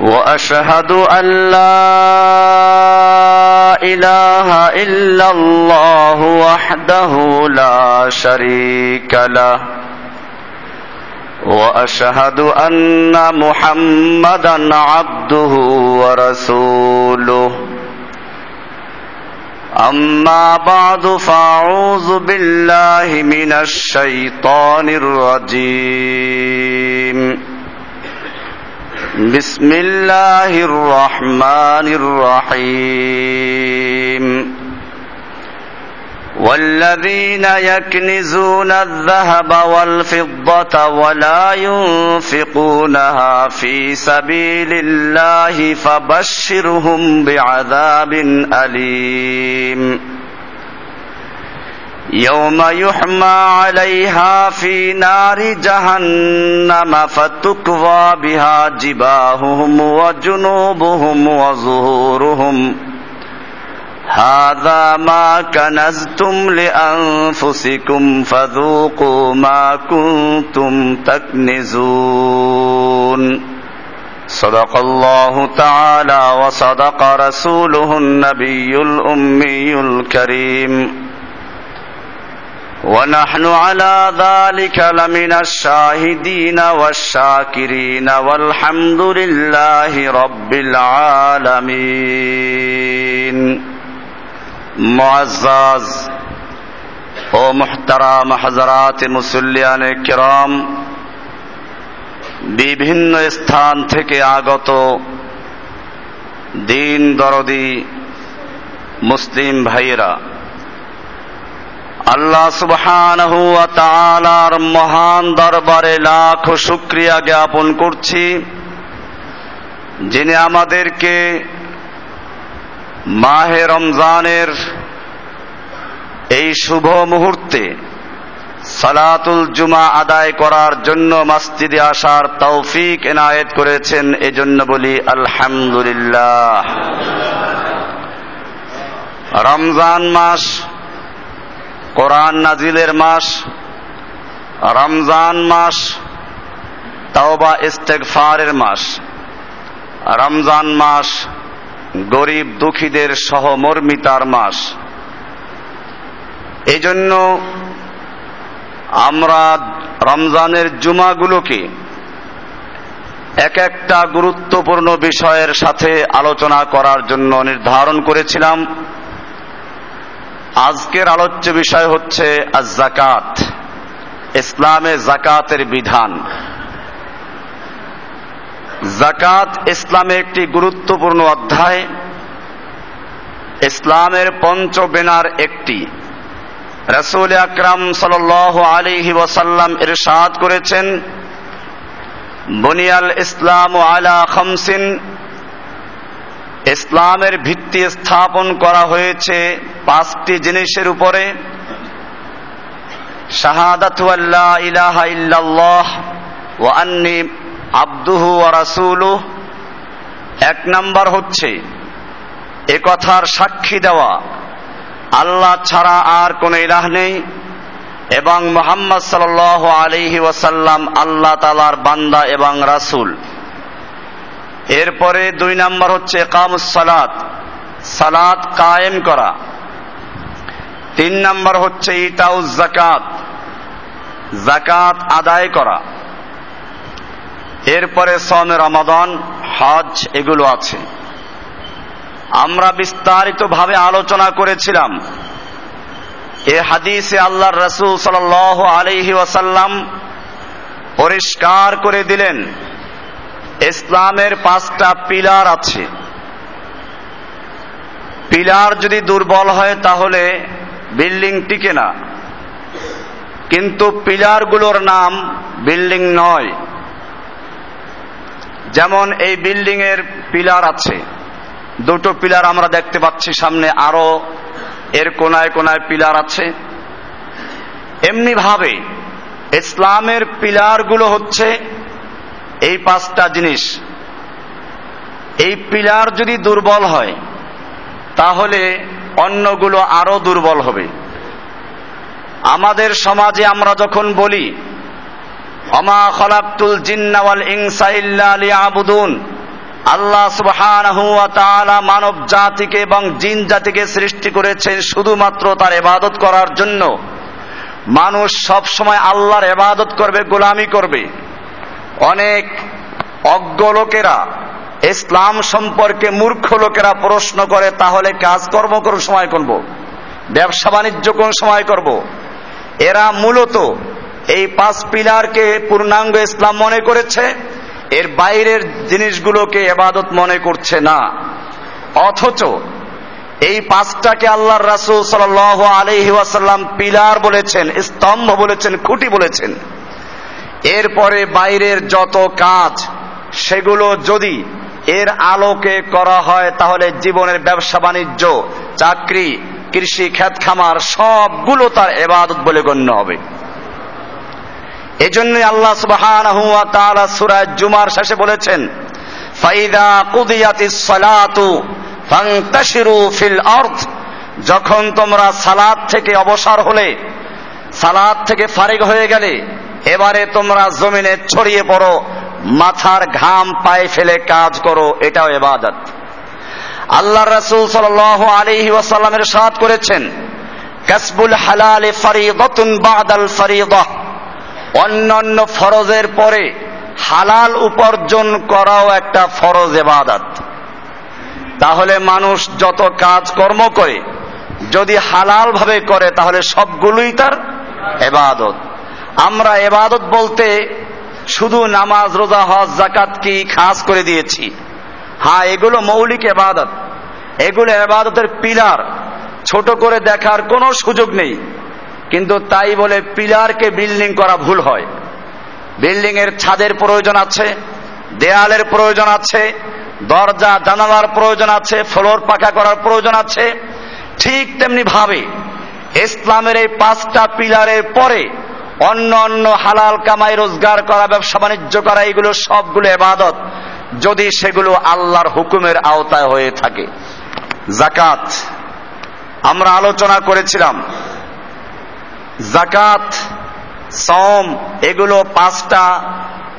وأشهد أن لا إله إلا الله وحده لا شريك له. وأشهد أن محمدا عبده ورسوله. أما بعد فأعوذ بالله من الشيطان الرجيم. بسم الله الرحمن الرحيم. والذين يكنزون الذهب والفضة ولا ينفقونها في سبيل الله فبشرهم بعذاب أليم. يوم يحمى عليها في نار جهنم فتكوى بها جباههم وجنوبهم وظهورهم. هذا ما كنزتم لأنفسكم فذوقوا ما كنتم تكنزون. صدق الله تعالى وصدق رسوله النبي الأمي الكريم. ونحن على ذلك لمن الشاهدين والشاكرين والحمد لله رب العالمين معزز ও মুহতারাম হাজারাত মুসল্লিয়ান কিরাম বিভিন্ন স্থান থেকে আগত দিন দরদি মুসলিম ভাইয়েরা আল্লাহ সুবহানাহু ওয়া মহান দরবারে লাখ শুক্রিয়া জ্ঞাপন করছি, যিনি আমাদেরকে মাহে রমজানের এই শুভ মুহূর্তে সালাতুল জুমা আদায় করার জন্য মসজিদে আসার তৌফিক এনায়েত করেছেন, এজন্য বলি আলহামদুলিল্লাহ। রমজান মাস কোরআন নাজিলের মাস, রমজান মাস, তাওবা ইস্তেগফারের মাস। রমজান মাস গরিব দুঃখীদের সহমর্মিতার মাস। এই জন্য আমরা রমজানের জুমাগুলোকে এক একটা গুরুত্বপূর্ণ বিষয়ের সাথে আলোচনা করার জন্য নির্ধারণ করেছিলাম। আজকের আলোচ্য বিষয় হচ্ছে জাকাত ইসলামে জাকাতের বিধান। জাকাত ইসলামে একটি গুরুত্বপূর্ণ অধ্যায়, ইসলামের পঞ্চবেনার একটি। রসুল আকরাম সাল আলিহি ওয়াসাল্লাম ইরশাদ করেছেন, বুনিয়াল ইসলাম আলা খমসিন ইসলামের ভিত্তি স্থাপন করা হয়েছে পাঁচটি জিনিসের উপরে। শাহাদাতু ইলাহা ইল্লাল্লাহ আন্নি আব্দুহু ওয়া এক নাম্বার হচ্ছে, এ কথার সাক্ষী দেওয়া। আল্লাহ ছাড়া আর কোন ইলাহ নেই এবং মোহাম্মদ সাল আলিহি ওয়াসাল্লাম আল্লাহ তালার বান্দা এবং রাসুল। এরপরে দুই নাম্বার হচ্ছে কামুস সালাত সালাত কায়েম করা। তিন নাম্বার হচ্ছে ইটাউজ জাকাত জাকাত আদায় করা। এরপরে সমে রমাদান, হজ, এগুলো আছে। আমরা বিস্তারিতভাবে আলোচনা করেছিলাম। এ হাদিসে আল্লাহর রসুল সাল আলহি ওয়াসাল্লাম পরিষ্কার করে দিলেন। ইসলামের পাঁচটা পিলার আছে। পিলার যদি দুর্বল হয় তাহলে বিল্ডিং টিকে না। কিন্তু পিলারগুলোর নাম বিল্ডিং নয়। যেমন এই বিল্ডিং এর পিলার আছে। দুটো পিলার আমরা দেখতে পাচ্ছি সামনে, আরও এর কোনায় কোনায় পিলার আছে। এমনি ভাবে ইসলামের পিলারগুলো হচ্ছে এই পাঁচটা জিনিস। এই পিলার যদি দুর্বল হয়, তাহলে অন্যগুলো আরও দুর্বল হবে। আমাদের সমাজে আমরা যখন বলি, অমা খলাক্তুল জিন্নাওয়াল ইনসা ইল্লা লিয়াবুদুন আল্লাহ সুবহানাহু ওয়া তাআলা মানব জাতিকে এবং জিন জাতিকে সৃষ্টি করেছেন শুধুমাত্র তার ইবাদত করার জন্য। মানুষ সব সময় আল্লাহর ইবাদত করবে, গোলামি করবে। অনেক অজ্ঞ লোকেরা, ইসলাম সম্পর্কে মূর্খ লোকেরা প্রশ্ন করে, তাহলে কাজকর্ম কোন সময় করব? ব্যবসা বাণিজ্য কোন সময় করব? এরা মূলত এই পাঁচ পিলারকে পূর্ণাঙ্গ ইসলাম মনে করেছে, এর বাইরের জিনিসগুলোকে এবাদত মনে করছে না। অথচ এই পাঁচটাকে আল্লাহর রাসূল সাল্লাল্লাহু আলাইহি ওয়াসাল্লাম পিলার বলেছেন, স্তম্ভ বলেছেন, খুঁটি বলেছেন। এরপরে বাইরের যত কাজ, সেগুলো যদি এর আলোকে করা হয়, তাহলে জীবনের ব্যবসা বাণিজ্য, চাকরি, কৃষি খ্যাত খামার সবগুলো তার এবাদত বলে গণ্য হবে। এজন্যই আল্লাহ সুবহানাহু ওয়া তাআলা জুমার শেষে বলেছেন, ফাইদা কুদিয়াতিস সালাতু ফান্তাশিরু ফিল আরদ। যখন তোমরা সালাত থেকে অবসর হলে, সালাত থেকে ফারিগ হয়ে গেলে এবারে তোমরা জমিনে ছড়িয়ে পড়ো, মাথার ঘাম পায়ে ফেলে কাজ করো, এটাও এবাদত। আল্লাহ রাসূল সাল্লাল্লাহু আলাইহি ওয়াসাল্লামের সাথ করেছেন, কাসবুল হালাল ফারিদাতুন বাদাল ফারিদাহ অন্যান্য ফরজের পরে হালাল উপার্জন করাও একটা ফরজ এবাদত। তাহলে মানুষ যত কাজ কর্ম করে, যদি হালাল ভাবে করে, তাহলে সবগুলোই তার এবাদত। আমরা এবাদত বলতে শুধু নামাজ, রোজা, হজ জাকাত কি খাস করে দিয়েছি। হ্যাঁ এগুলো মৌলিক এবাদত। এগুলো এবাদতের পিলার। ছোট করে দেখার কোনো সুযোগ নেই। কিন্তু তাই বলে পিলারকে বিল্ডিং করা ভুল হয়। বিল্ডিং এর ছাদের প্রয়োজন আছে, দেয়ালের প্রয়োজন আছে, দরজা, জানালার প্রয়োজন আছে, ফ্লোর পাকা করার প্রয়োজন আছে। ঠিক তেমনি ভাবে ইসলামের এই পাঁচটা পিলারের পরে অন্য অন্য হালাল কামাই, রোজগার করা, ব্যবসা বাণিজ্য করা, এগুলো সবগুলো এবাদত। যদি সেগুলো আল্লাহর হুকুমের আওতায় হয়ে থাকে। জাকাত আমরা আলোচনা করেছিলাম। জাকাত সম এগুলো পাঁচটা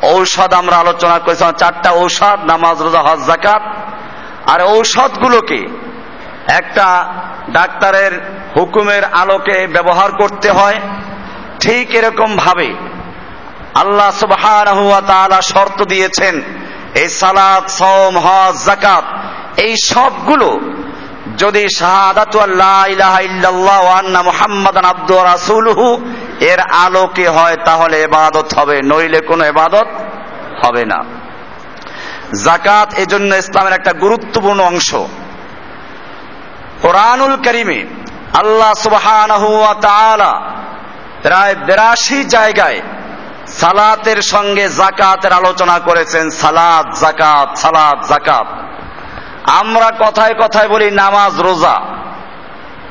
ঔষধ আমরা আলোচনা করেছিলাম। চারটা ঔষধ, নামাজ, রোজা, হজ জাকাত আর ঔষধগুলোকে একটা ডাক্তারের হুকুমের আলোকে ব্যবহার করতে হয়। ঠিক এরকম ভাবে আল্লাহ তাআলা শর্ত দিয়েছেন, এই সালাত সম হজ জাকাত এই সবগুলো যদি আবদু এর আলোকে হয় তাহলে এবাদত হবে, নইলে কোনো এবাদত হবে না। জাকাত এজন্য ইসলামের একটা গুরুত্বপূর্ণ অংশ। কোরআনুল করিমে আল্লাহ তাআলা প্রায় বিরাশি জায়গায় সালাতের সঙ্গে জাকাতের আলোচনা করেছেন সালাত জাকাত সালাত জাকাত। আমরা কথায় কথায় বলি নামাজ, রোজা।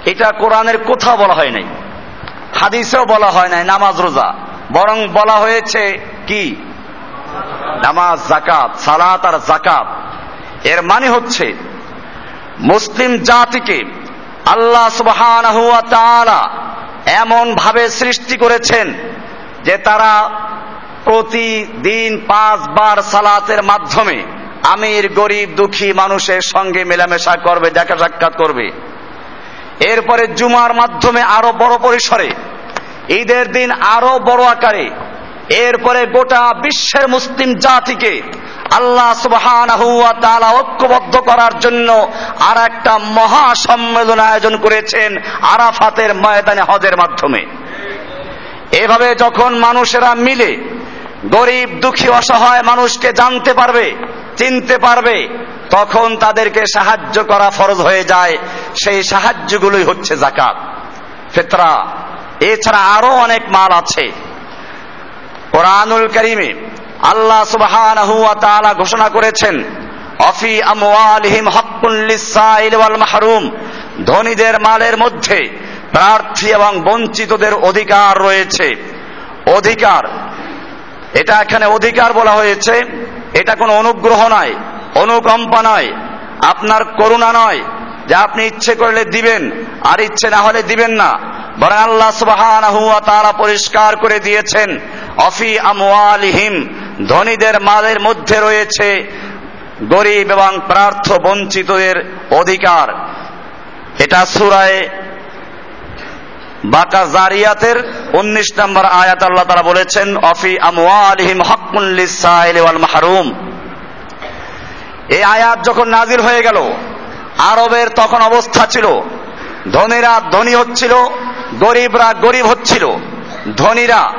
এটা কোরআনের কোথাও বলা হয় নাই। হাদিসেও বলা হয় নাই নামাজ, রোজা। বরং বলা হয়েছে কি? নামাজ, জাকাত, সালাত আর জাকাত। এর মানে হচ্ছে মুসলিম জাতিকে আল্লাহ তাআলা এমন ভাবে সৃষ্টি করেছেন যে তারা প্রতিদিন পাঁচবার সালাতের মাধ্যমে আমির, গরিব, দুঃখী মানুষের সঙ্গে মেলামেশা করবে, দেখা সাক্ষাৎ করবে। এরপরে জুমার মাধ্যমে আরও বড় পরিসরে, ঈদের দিন আরও বড় আকারে, এরপরে গোটা বিশ্বের মুসলিম জাতিকে আল্লাহ তাআলা ঐক্যবদ্ধ করার জন্য আর একটা মহা সম্মেলন আয়োজন করেছেন আরাফাতের ময়দানে হজের মাধ্যমে। এভাবে যখন মানুষেরা মিলে গরিব, দুঃখী, অসহায় মানুষকে জানতে পারবে, চিনতে পারবে, তখন তাদেরকে সাহায্য করা ফরজ হয়ে যায়। সেই সাহায্যগুলোই হচ্ছে জাকাত ফেতরা। এছাড়া আরও অনেক মাল আছে। কোরআনুল করিমে আল্লাহ তাআলা ঘোষণা করেছেন, অফি আমওয়ালিহিম হাক্কুন লিসাইল ওয়াল মাহরুম ধনীদের মালের মধ্যে প্রার্থী এবং বঞ্চিতদের অধিকার রয়েছে। অধিকার, এটা এখানে অধিকার বলা হয়েছে, এটা কোনো অনুগ্রহ নয়, অনুকম্পা নয়, আপনার করুণা নয়, যে আপনি ইচ্ছে করলে দিবেন, আর ইচ্ছে না হলে দিবেন না। বরং আল্লাহ ওয়া তাআলা পরিষ্কার করে দিয়েছেন, অফি আমওয়ালিহিম ধনীদের মালের মধ্যে রয়েছে গরিব এবং প্রার্থ বঞ্চিতদের অধিকার। এটা সুরায় বাকা জারিয়াতের উনিশ নম্বর আয়াত আল্লাহ তারা বলেছেন, অফি হাক্কুন লিসাইল ওয়াল মাহরুম। এই আয়াত যখন নাজিল হয়ে গেল, আরবের তখন অবস্থা ছিল, ধনীরা ধনী হচ্ছিল, গরিবরা গরিব হচ্ছিল, ধনীরা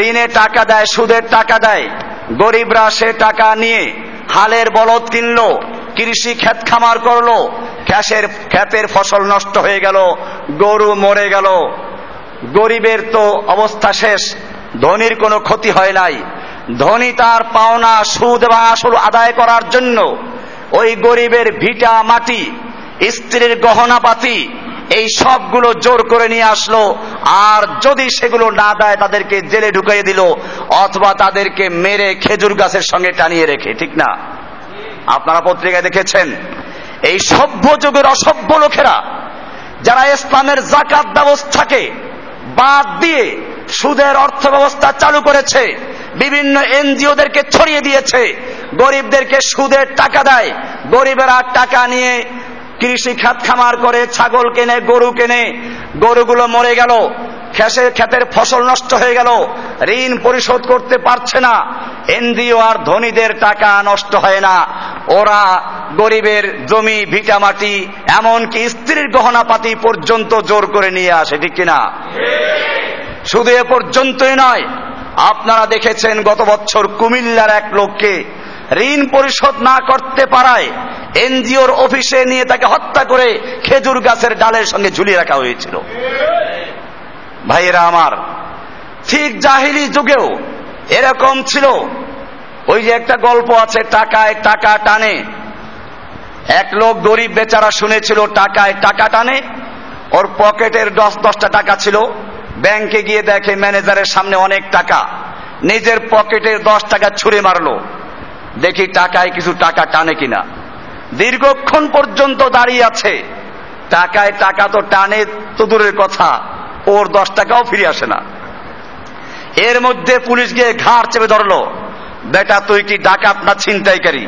ঋণে টাকা দেয়, সুদের টাকা দেয়। গরিবরা সে টাকা নিয়ে হালের বলদ কিনলো, কৃষি ক্ষেত খামার করল ক্যাশের ক্ষেতের ফসল নষ্ট হয়ে গেল, গরু মরে গেল। গরিবের তো অবস্থা শেষ, ধনির কোনো ক্ষতি হয় নাই। ধনী তার পাওনা, সুদ এবং আসল আদায় করার জন্য ওই গরিবের ভিটা, মাটি, স্ত্রীর গহনাপাতি এই সবগুলো জোর করে নিয়ে আসলো। আর যদি সেগুলো না দেয়, তাদেরকে জেলে ঢুকিয়ে দিল, অথবা তাদেরকে মেরে খেজুর গাছের সঙ্গে টানিয়ে রেখে, ঠিক না? আপনারা পত্রিকায় দেখেছেন, এই সভ্য যুগের অসভ্য লোকেরা, যারা ইসলামের জাকাত ব্যবস্থাকে বাদ দিয়ে সুদের অর্থ ব্যবস্থা চালু করেছে, বিভিন্ন এনজিওদেরকে ছড়িয়ে দিয়েছে, গরিবদেরকে সুদের টাকা দেয়, গরিবেরা টাকা নিয়ে কৃষি খাত খামার করে ছাগল কেনে, গরু কেনে, গরুগুলো মরে গেল, খেসে, ক্ষেতের ফসল নষ্ট হয়ে গেল, ঋণ পরিশোধ করতে পারছে না, এনজিও আর ধনীদের টাকা নষ্ট হয় না, ওরা গরিবের জমি ভিটামাটি এমনকি স্ত্রীর গহনাপাতি পর্যন্ত জোর করে নিয়ে আসে, ঠিক কিনা? শুধু এ পর্যন্তই নয়, আপনারা দেখেছেন গত বছর কুমিল্লার এক লোককে ঋণ পরিশোধ না করতে পারায় এনজিওর অফিসে নিয়ে তাকে হত্যা করে খেজুর গাছের ডালের সঙ্গে ঝুলিয়ে রাখা হয়েছিল। ভাইয়েরা আমার, ঠিক জাহিলি যুগেও এরকম ছিল। ওই যে একটা গল্প আছে, টাকায় টাকা টানে। এক লোক গরিব বেচারা শুনেছিল, টাকায় টাকা টানে। ওর পকেটের দশ, দশটা টাকা ছিল। ব্যাংকে গিয়ে দেখে ম্যানেজারের সামনে অনেক টাকা। নিজের পকেটের দশ টাকা ছুঁড়ে মারলো। দেখি টাকায় কিছু টাকা টানে কিনা। দীর্ঘক্ষণ পর্যন্ত দাঁড়িয়ে আছে। টাকায় টাকা তো টানে তো দূরের কথা। ওর দশ টাকাও ফিরে আসে না। এর মধ্যে পুলিশ গিয়ে ঘাড় চেপে ধরলো। বেটা, তুই কি ডাকাত না ছিনতাইকারী?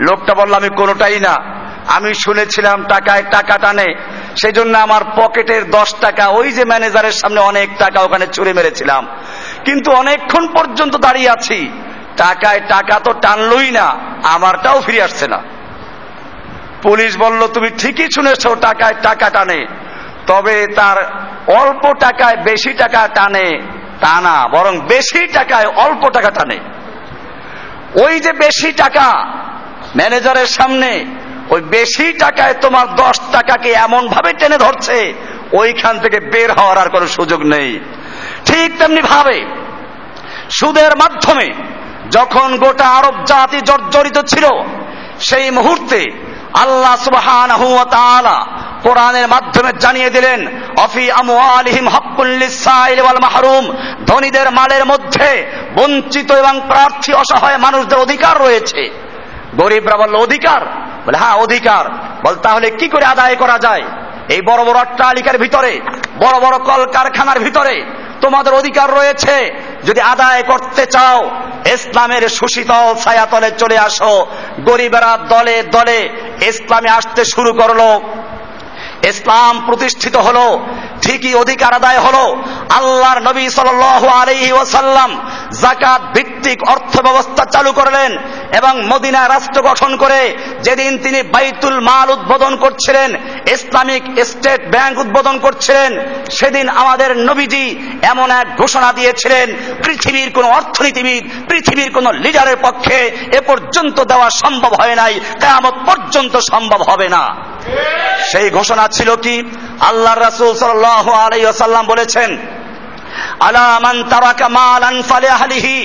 লোকটা বলল, আমি কোনোটাই না। আমি শুনেছিলাম টাকায় টাকা টানে। সেই জন্য আমার পকেটের দশ টাকা, ওই যে ম্যানেজারের সামনে অনেক টাকা ওখানে চুরে মেরেছিলাম। কিন্তু অনেকক্ষণ পর্যন্ত দাঁড়িয়ে আছি। টাকায় টাকা তো টানলই না, আমারটাও ফিরে আসছে না। পুলিশ বলল, তুমি ঠিকই শুনেছ, টাকায় টাকা টানে। তবে তার অল্প টাকায় বেশি টাকা টানে তা না, বরং বেশি টাকায় অল্প টাকা টানে। ওই যে বেশি টাকা ম্যানেজারের সামনে, ওই বেশি টাকায় তোমার দশ টাকাকে এমন ভাবে টেনে ধরছে, ওইখান থেকে বের হওয়ার আর কোনো সুযোগ নেই। ঠিক তেমনি ভাবে সুদের মাধ্যমে যখন গোটা আরব জাতি জর্জরিত ছিল, সেই মুহূর্তে আল্লাহ সুবহান কোরআনের মাধ্যমে জানিয়ে দিলেন, অফি লিসাইল ওয়াল মাহরুম। ধনীদের মালের মধ্যে বঞ্চিত এবং প্রার্থী অসহায় মানুষদের অধিকার রয়েছে। গরিবরা বলল, অধিকার? বলে হ্যাঁ অধিকার। বল, তাহলে কি করে আদায় করা যায়? এই বড় বড় অট্টালিকার ভিতরে, বড় বড় কলকারখানার ভিতরে তোমাদের অধিকার রয়েছে। যদি আদায় করতে চাও, ইসলামের সুশীতল ছায়াতলে চলে আসো। গরিবেরা দলে দলে ইসলামে আসতে শুরু করল। ইসলাম প্রতিষ্ঠিত হলো, ঠিকই অধিকার আদায় হলো। আল্লাহর নবী সাল আলহি ওসাল্লাম জাকাত ভিত্তিক অর্থ ব্যবস্থা চালু করলেন এবং মদিনা রাষ্ট্র গঠন করে যেদিন তিনি বাইতুল মাল উদ্বোধন করছিলেন, ইসলামিক স্টেট ব্যাংক উদ্বোধন করছিলেন, সেদিন আমাদের নবীজি এমন এক ঘোষণা দিয়েছিলেন, পৃথিবীর কোন অর্থনীতিবিদ, পৃথিবীর কোন লিডারের পক্ষে এ পর্যন্ত দেওয়া সম্ভব হয় নাই, কেয়ামত পর্যন্ত সম্ভব হবে না। সেই ঘোষণা ছিল কি? আল্লাহ রাসূল আলাইহি ওয়াসাল্লাম বলেছেন, আলা মান তারাকা মালান ফালিআহলিহি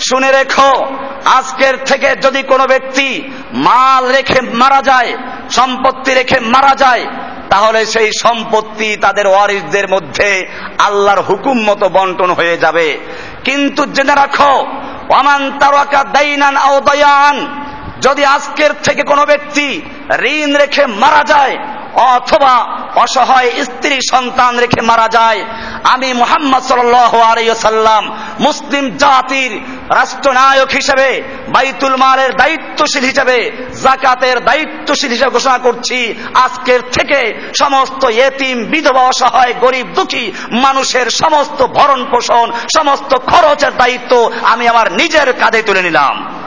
শুনে রেখো, আজকের থেকে যদি কোনো ব্যক্তি মাল রেখে মারা যায়, সম্পত্তি রেখে মারা যায়, তাহলে সেই সম্পত্তি তাদের ওয়ারিসদের মধ্যে আল্লাহর হুকুম মতো বন্টন হয়ে যাবে। কিন্তু জেনে রাখো, ওয়ামান তারাকা দাইনান আও দায়ান, যদি আজকের থেকে কোনো ব্যক্তি ঋণ রেখে মারা যায় অথবা অসহায় স্ত্রী সন্তান রেখে মারা যায়। আমি মোহাম্মদ সাল্লাম মুসলিম জাতির রাষ্ট্রনায়ক হিসেবে, বাইতুল মালের দায়িত্বশীল হিসেবে জাকাতের দায়িত্বশীল হিসেবে ঘোষণা করছি। আজকের থেকে সমস্ত এতিম বিধবা, অসহায়, গরিব, দুঃখী মানুষের সমস্ত ভরণ পোষণ, সমস্ত খরচের দায়িত্ব আমি আমার নিজের কাঁধে তুলে নিলাম।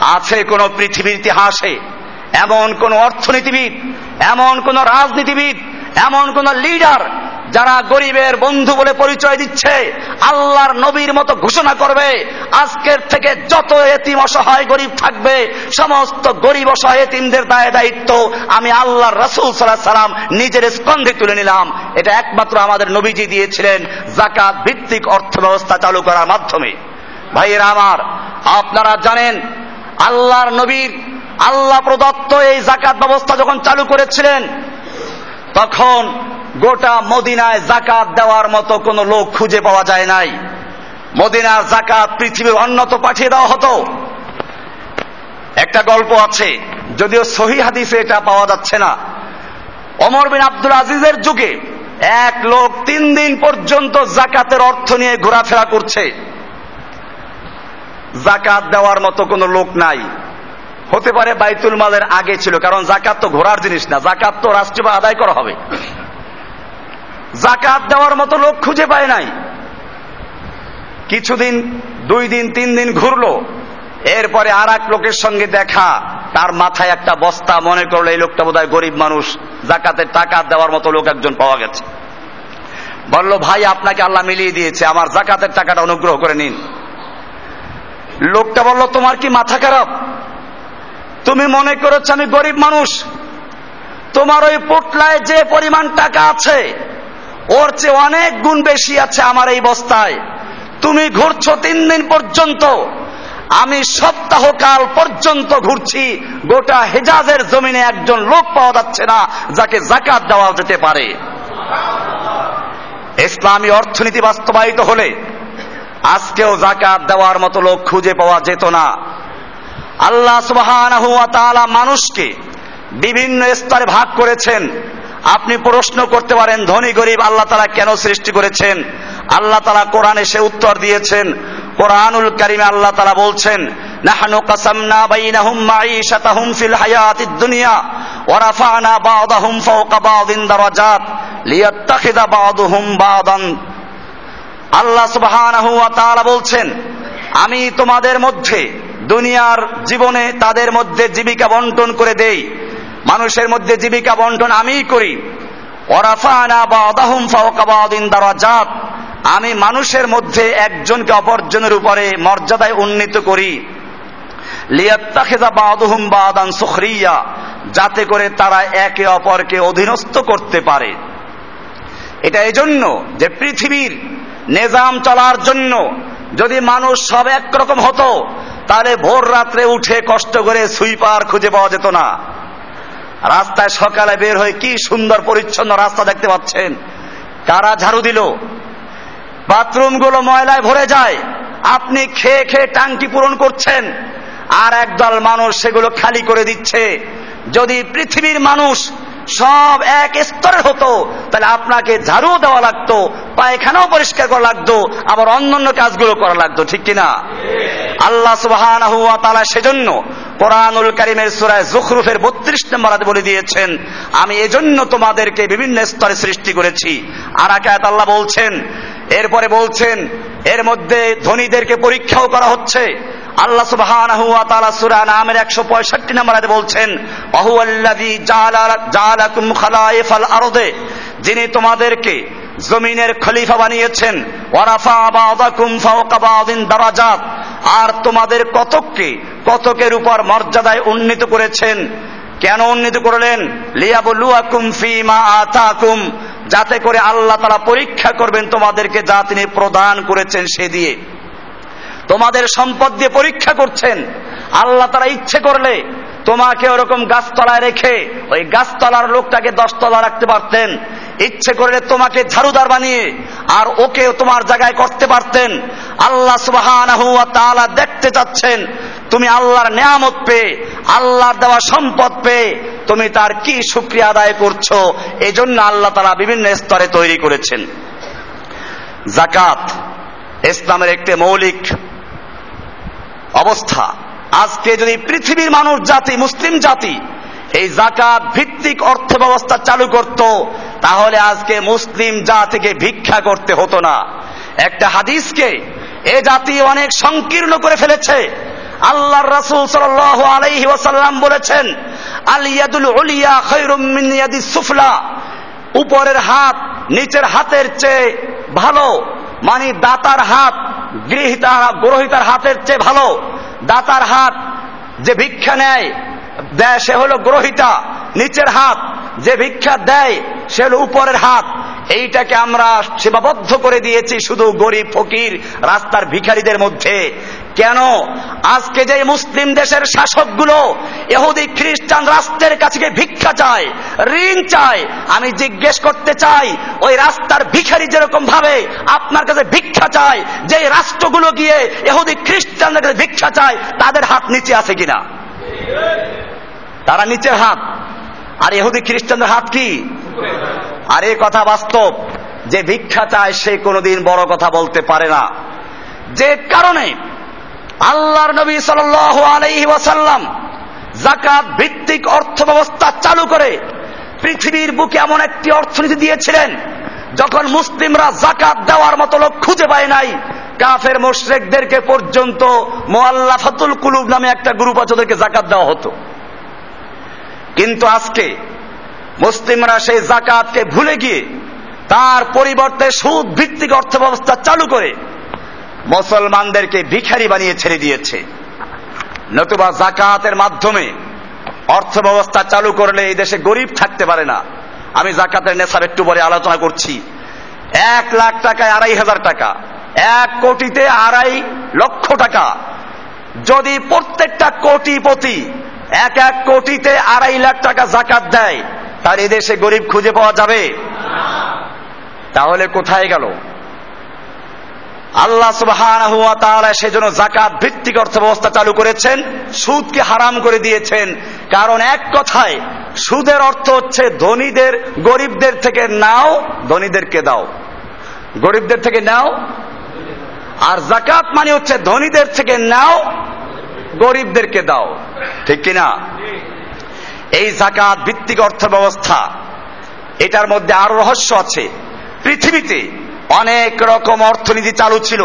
আছে কোন পৃথিবীর ইতিহাসে এমন কোন অর্থনীতিবিদ, এমন কোন রাজনীতিবিদ, এমন কোন লিডার যারা গরিবের বন্ধু বলে পরিচয় দিচ্ছে, আল্লাহর নবীর মতো ঘোষণা করবে, আজকের থেকে যত এতিম অসহায় গরিব থাকবে, সমস্ত গরিব অসহায় এতিমদের দায় দায়িত্ব আমি আল্লাহর রসুল সাল্লাহ সাল্লাম নিজের স্কন্ধে তুলে নিলাম। এটা একমাত্র আমাদের নবীজি দিয়েছিলেন জাকাত ভিত্তিক অর্থ ব্যবস্থা চালু করার মাধ্যমে। ভাইয়েরা আমার, আপনারা জানেন, আল্লাহর নবীর আল্লাহ প্রদত্ত এই জাকাত ব্যবস্থা যখন চালু করেছিলেন, তখন গোটা মদিনায় জাকাত দেওয়ার মতো কোন লোক খুঁজে পাওয়া যায় নাই। মদিনার জাকাত পৃথিবীর অন্যত পাঠিয়ে দেওয়া হতো। একটা গল্প আছে, যদিও সহি হাদিসে এটা পাওয়া যাচ্ছে না। অমর বিন আব্দুল আজিজের যুগে এক লোক তিন দিন পর্যন্ত জাকাতের অর্থ নিয়ে ঘোরাফেরা করছে। জাকাত দেওয়ার মতো কোনো লোক নাই। হতে পারে বাইতুল মালের আগে ছিল, কারণ জাকাত তো ঘোরার জিনিস না জাকাত তো রাষ্ট্রীয় আদায় করা হবে। জাকাত দেওয়ার মতো লোক খুঁজে পায় নাই। কিছুদিন, দুই দিন, তিন দিন ঘুরলো, এরপরে আর এক লোকের সঙ্গে দেখা, তার মাথায় একটা বস্তা, মনে করল এই লোকটা বোধহয় গরিব মানুষ জাকাতের টাকা দেওয়ার মতো লোক একজন পাওয়া গেছে। বলল, ভাই, আপনাকে আল্লাহ মিলিয়ে দিয়েছে, আমার জাকাতের টাকাটা অনুগ্রহ করে নিন। লোকটা বলল, তোমার কি মাথা খারাপ? তুমি মনে করেছ আমি গরিব মানুষ। তোমার ওই পোটলায় যে পরিমাণ টাকা আছে, ওর চেয়ে অনেক গুণ বেশি আছে আমার এই বস্তায়। তুমি ঘুরছো তিন দিন পর্যন্ত, আমি সপ্তাহকাল পর্যন্ত ঘুরছি, গোটা হেজাজের জমিনে একজন লোক পাওয়া যাচ্ছে না যাকে জাকাত দেওয়া যেতে পারে। ইসলামী অর্থনীতি বাস্তবায়িত হলে আজকেও জাকাত দেওয়ার মতো লোক খুঁজে পাওয়া যেত না। আল্লাহ সুবহানাহু তাআলা মানুষকে বিভিন্ন স্তরে ভাগ করেছেন। আপনি প্রশ্ন করতে পারেন, ধনী গরিব আল্লাহ তারা কেন সৃষ্টি করেছেন? আল্লাহ তারা কোরআনে সে উত্তর দিয়েছেন। কোরআনুল কারিমে আল্লাহ তারা বলছেন, নাহনু কাসামনা বাইনাহুম মাঈশাতাহুম ফিল হায়াতিদ দুনিয়া ওয়া রাফা'না বা'দাহুম ফাওকা বা'দিন দারাজাত লিয়াত্তাখিযা বা'দুহুম বা'দান। আল্লাহ সুবহানাহু ওয়া তাআলা বলছেন, আমি তোমাদের মধ্যে দুনিয়ার জীবনে তাদের মধ্যে জীবিকা বন্টন করে দেই। মানুষের মধ্যে জীবিকা বন্টন আমিই করি। বা আমি মানুষের মধ্যে একজনকে অপরজনের উপরে মর্যাদায় উন্নীত করি। বাদান সুখরিয়া। যাতে করে তারা একে অপরকে অধীনস্থ করতে পারে। এটা এজন্য যে পৃথিবীর নিজাম চলার জন্য যদি মানুষ সব একরকম হতো তাহলে ভোর রাত্রে উঠে কষ্ট করে সুইপার খুঁজে পাওয়া যেত না। রাস্তায় সকালে বের হয়ে কি সুন্দর পরিচ্ছন্ন রাস্তা দেখতে পাচ্ছেন। কারা ঝাড়ু দিল? বাথরুমগুলো ময়লায় ভরে যায়। আপনি খেয়ে খেয়ে টাঙ্কি পূরণ করছেন। আর একদল মানুষ সেগুলো খালি করে দিচ্ছে। যদি পৃথিবীর মানুষ সব এক স্তরের হতো। তাহলে আপনাকে ঝাড়ু দেওয়া লাগতো, পায়খানাও পরিষ্কার করা লাগতো, আবার অন্যান্য কাজগুলো করা লাগতো, ঠিক কিনা? আল্লাহ তাআলা সেজন্য কোরআনুল করিমের সুরায় জুখরুফের 32 নম্বর বলে দিয়েছেন, আমি এজন্য তোমাদেরকে বিভিন্ন স্তরে সৃষ্টি করেছি। আর আল্লাহ বলছেন এরপরে বলছেন, এর মধ্যে ধনীদেরকে পরীক্ষাও করা হচ্ছে। আল্লাহ সুবহানাহু ওয়া তাআলা সূরা নামের 165 নম্বর আয়াতে বলছেন ওহু আল্লাযী আরদে যিনি তোমাদেরকে জমিনের খলিফা বানিয়েছেন, ওয়ারাফা বাদাকুম ফাওকা বাদিন দারাজাত আর তোমাদের কতককে, কতকের উপর মর্যাদায় উন্নীত করেছেন। কেন উন্নীত করলেন? লিয়াবলুয়াকুম ফিমা আতাকুম যাতে করে আল্লাহ তারা পরীক্ষা করবেন তোমাদেরকে যা তিনি প্রদান করেছেন সে দিয়ে। তোমাদের সম্পদ দিয়ে পরীক্ষা করছেন। আল্লাহ তারা ইচ্ছে করলে তোমাকে ওরকম গাছতলায় রেখে ওই গাছতলার লোকটাকে দশতলা রাখতে পারতেন। ইচ্ছে করলে তোমাকে ঝাড়ুদার বানিয়ে আর ওকে তোমার জায়গায় করতে পারতেন। আল্লাহ তাআলা দেখতে চাচ্ছেন, তুমি আল্লাহর নিয়ামত পেয়ে, আল্লাহর দেওয়া সম্পদ পেয়ে তুমি তার কি সুক্রিয়া আদায় করছ? এই জন্য আল্লাহ তারা বিভিন্ন স্তরে তৈরি করেছেন। জাকাত ইসলামের একটি মৌলিক অবস্থা। আজকে যদি পৃথিবীর মানুষ জাতি, মুসলিম জাতি এই জাকাত ভিত্তিক অর্থ ব্যবস্থা চালু করত তাহলে আজকে মুসলিম জাতিকে ভিক্ষা করতে হতো না। একটা হাদিসকে এ জাতি অনেক সংকীর্ণ করে ফেলেছে। আল্লাহর রাসূল সাল্লাল্লাহু আলাইহি ওয়াসাল্লাম বলেছেন, আল ইয়াদুল উলিয়া খায়রুম মিন ইয়াদিস সুফলা। উপরের হাত নিচের হাতের চেয়ে ভালো মানে দাতার হাত গৃহিতা গ্রহিতার হাতের চেয়ে ভালো। দাতার হাত যে ভিক্ষা নেয়, সে হলো গ্রহিতা। নিচের হাত যে ভিক্ষা দেয়, সে উপরের হাত। এইটাকে আমরা সীমাবদ্ধ করে দিয়েছি শুধু গরিব, ফকির, রাস্তার ভিখারীদের মধ্যে। কেন? আজকে যে মুসলিম দেশের শাসকগুলো এহুদি খ্রিস্টান রাষ্ট্রের কাছে ভিক্ষা চায়, ঋণ চায়, আমি জিজ্ঞেস করতে চাই, ওই রাস্তার ভিখারি যেরকম ভাবে আপনার কাছে ভিক্ষা চায় যে রাষ্ট্রগুলো গিয়ে এহুদি খ্রিস্টানদের কাছে ভিক্ষা চায়, তাদের হাত নিচে আছে কিনা? তারা নিচের হাত। আর এহুদি খ্রিস্টানদের হাত কি? আর এ কথা বাস্তব, যে ভিক্ষা চায় সে কোনোদিন বড় কথা বলতে পারে না। যে কারণে আল্লাহর নবী সাল আলাইহি ওয়াসাল্লাম জাকাত ভিত্তিক অর্থ ব্যবস্থা চালু করে পৃথিবীর বুকে এমন একটি অর্থনীতি দিয়েছিলেন, যখন মুসলিমরা জাকাত দেওয়ার মতো লোক খুঁজে পায় নাই। কাফের মোশরেকদেরকে পর্যন্ত মোয়াল্লাফাতুল কুলুব নামে একটা গ্রুপ আছে, ওদেরকে জাকাত দেওয়া হতো। কিন্তু আজকে মুসলিমরা সেই জাকাতকে ভুলে গিয়ে তার পরিবর্তে সুদ ভিত্তিক অর্থ ব্যবস্থা চালু করে মুসলমানদেরকে ভিখারি বানিয়ে ছেড়ে দিয়েছে। নতুবা জাকাতের মাধ্যমে অর্থ ব্যবস্থা চালু করলে এই দেশে গরিব থাকতে পারে না। আমি জাকাতের নেশার একটু পরে আলোচনা করছি। এক লাখ টাকায় আড়াই হাজার টাকা, এক কোটিতে আড়াই লক্ষ টাকা। যদি প্রত্যেকটা কোটিপতি এক এক কোটিতে আড়াই লাখ টাকা জাকাত দেয়। তার এদেশে গরিব খুঁজে পাওয়া যাবে? তাহলে কোথায় গেল? আল্লাহ তাআলা সেজন্য জাকাত ভিত্তিক অর্থ ব্যবস্থা চালু করেছেন, সুদকে হারাম করে দিয়েছেন। কারণ এক কথায়, সুদের অর্থ হচ্ছে ধনীদের, গরিবদের থেকে নাও, ধনীদেরকে দাও। গরিবদের থেকে নাও, আর জাকাত মানে হচ্ছে ধনীদের থেকে নাও গরিবদেরকে দাও। ঠিক কিনা? এই জাকাত ভিত্তিক অর্থ ব্যবস্থা এটার মধ্যে আরও রহস্য আছে। পৃথিবীতে অনেক রকম অর্থনীতি চালু ছিল।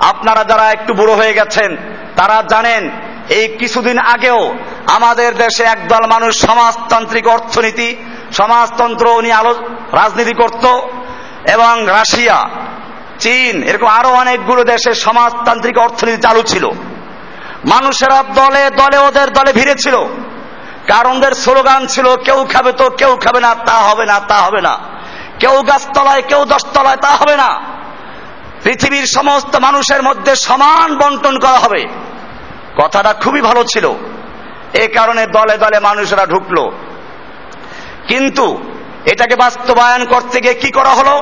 আপনারা যারা একটু বুড়ো হয়ে গেছেন, তারা জানেন, এই কিছুদিন আগেও আমাদের দেশে একদল মানুষ সমাজতান্ত্রিক অর্থনীতি, সমাজতন্ত্র উনি আলো, রাজনীতি করত এবং রাশিয়া, চীন, এরকম আরও অনেকগুলো দেশে সমাজতান্ত্রিক অর্থনীতি চালু ছিল। মানুষেরা দলে দলে ওদের দলে ভিড়েছিল। কারণদের স্লোগান ছিল, কেউ খাবে তো কেউ খাবে না, তা হবে না, তা হবে না। কেউ গাছতলায়, কেউ দশতলায়, তা হবে না। পৃথিবীর সমস্ত মানুষের মধ্যে সমান বন্টন করা হবে। কথাটা খুবই ভালো ছিল। এ কারণে দলে দলে মানুষেরা ঢুকলো। কিন্তু এটাকে বাস্তবায়ন করতে গিয়ে কি করা হলো?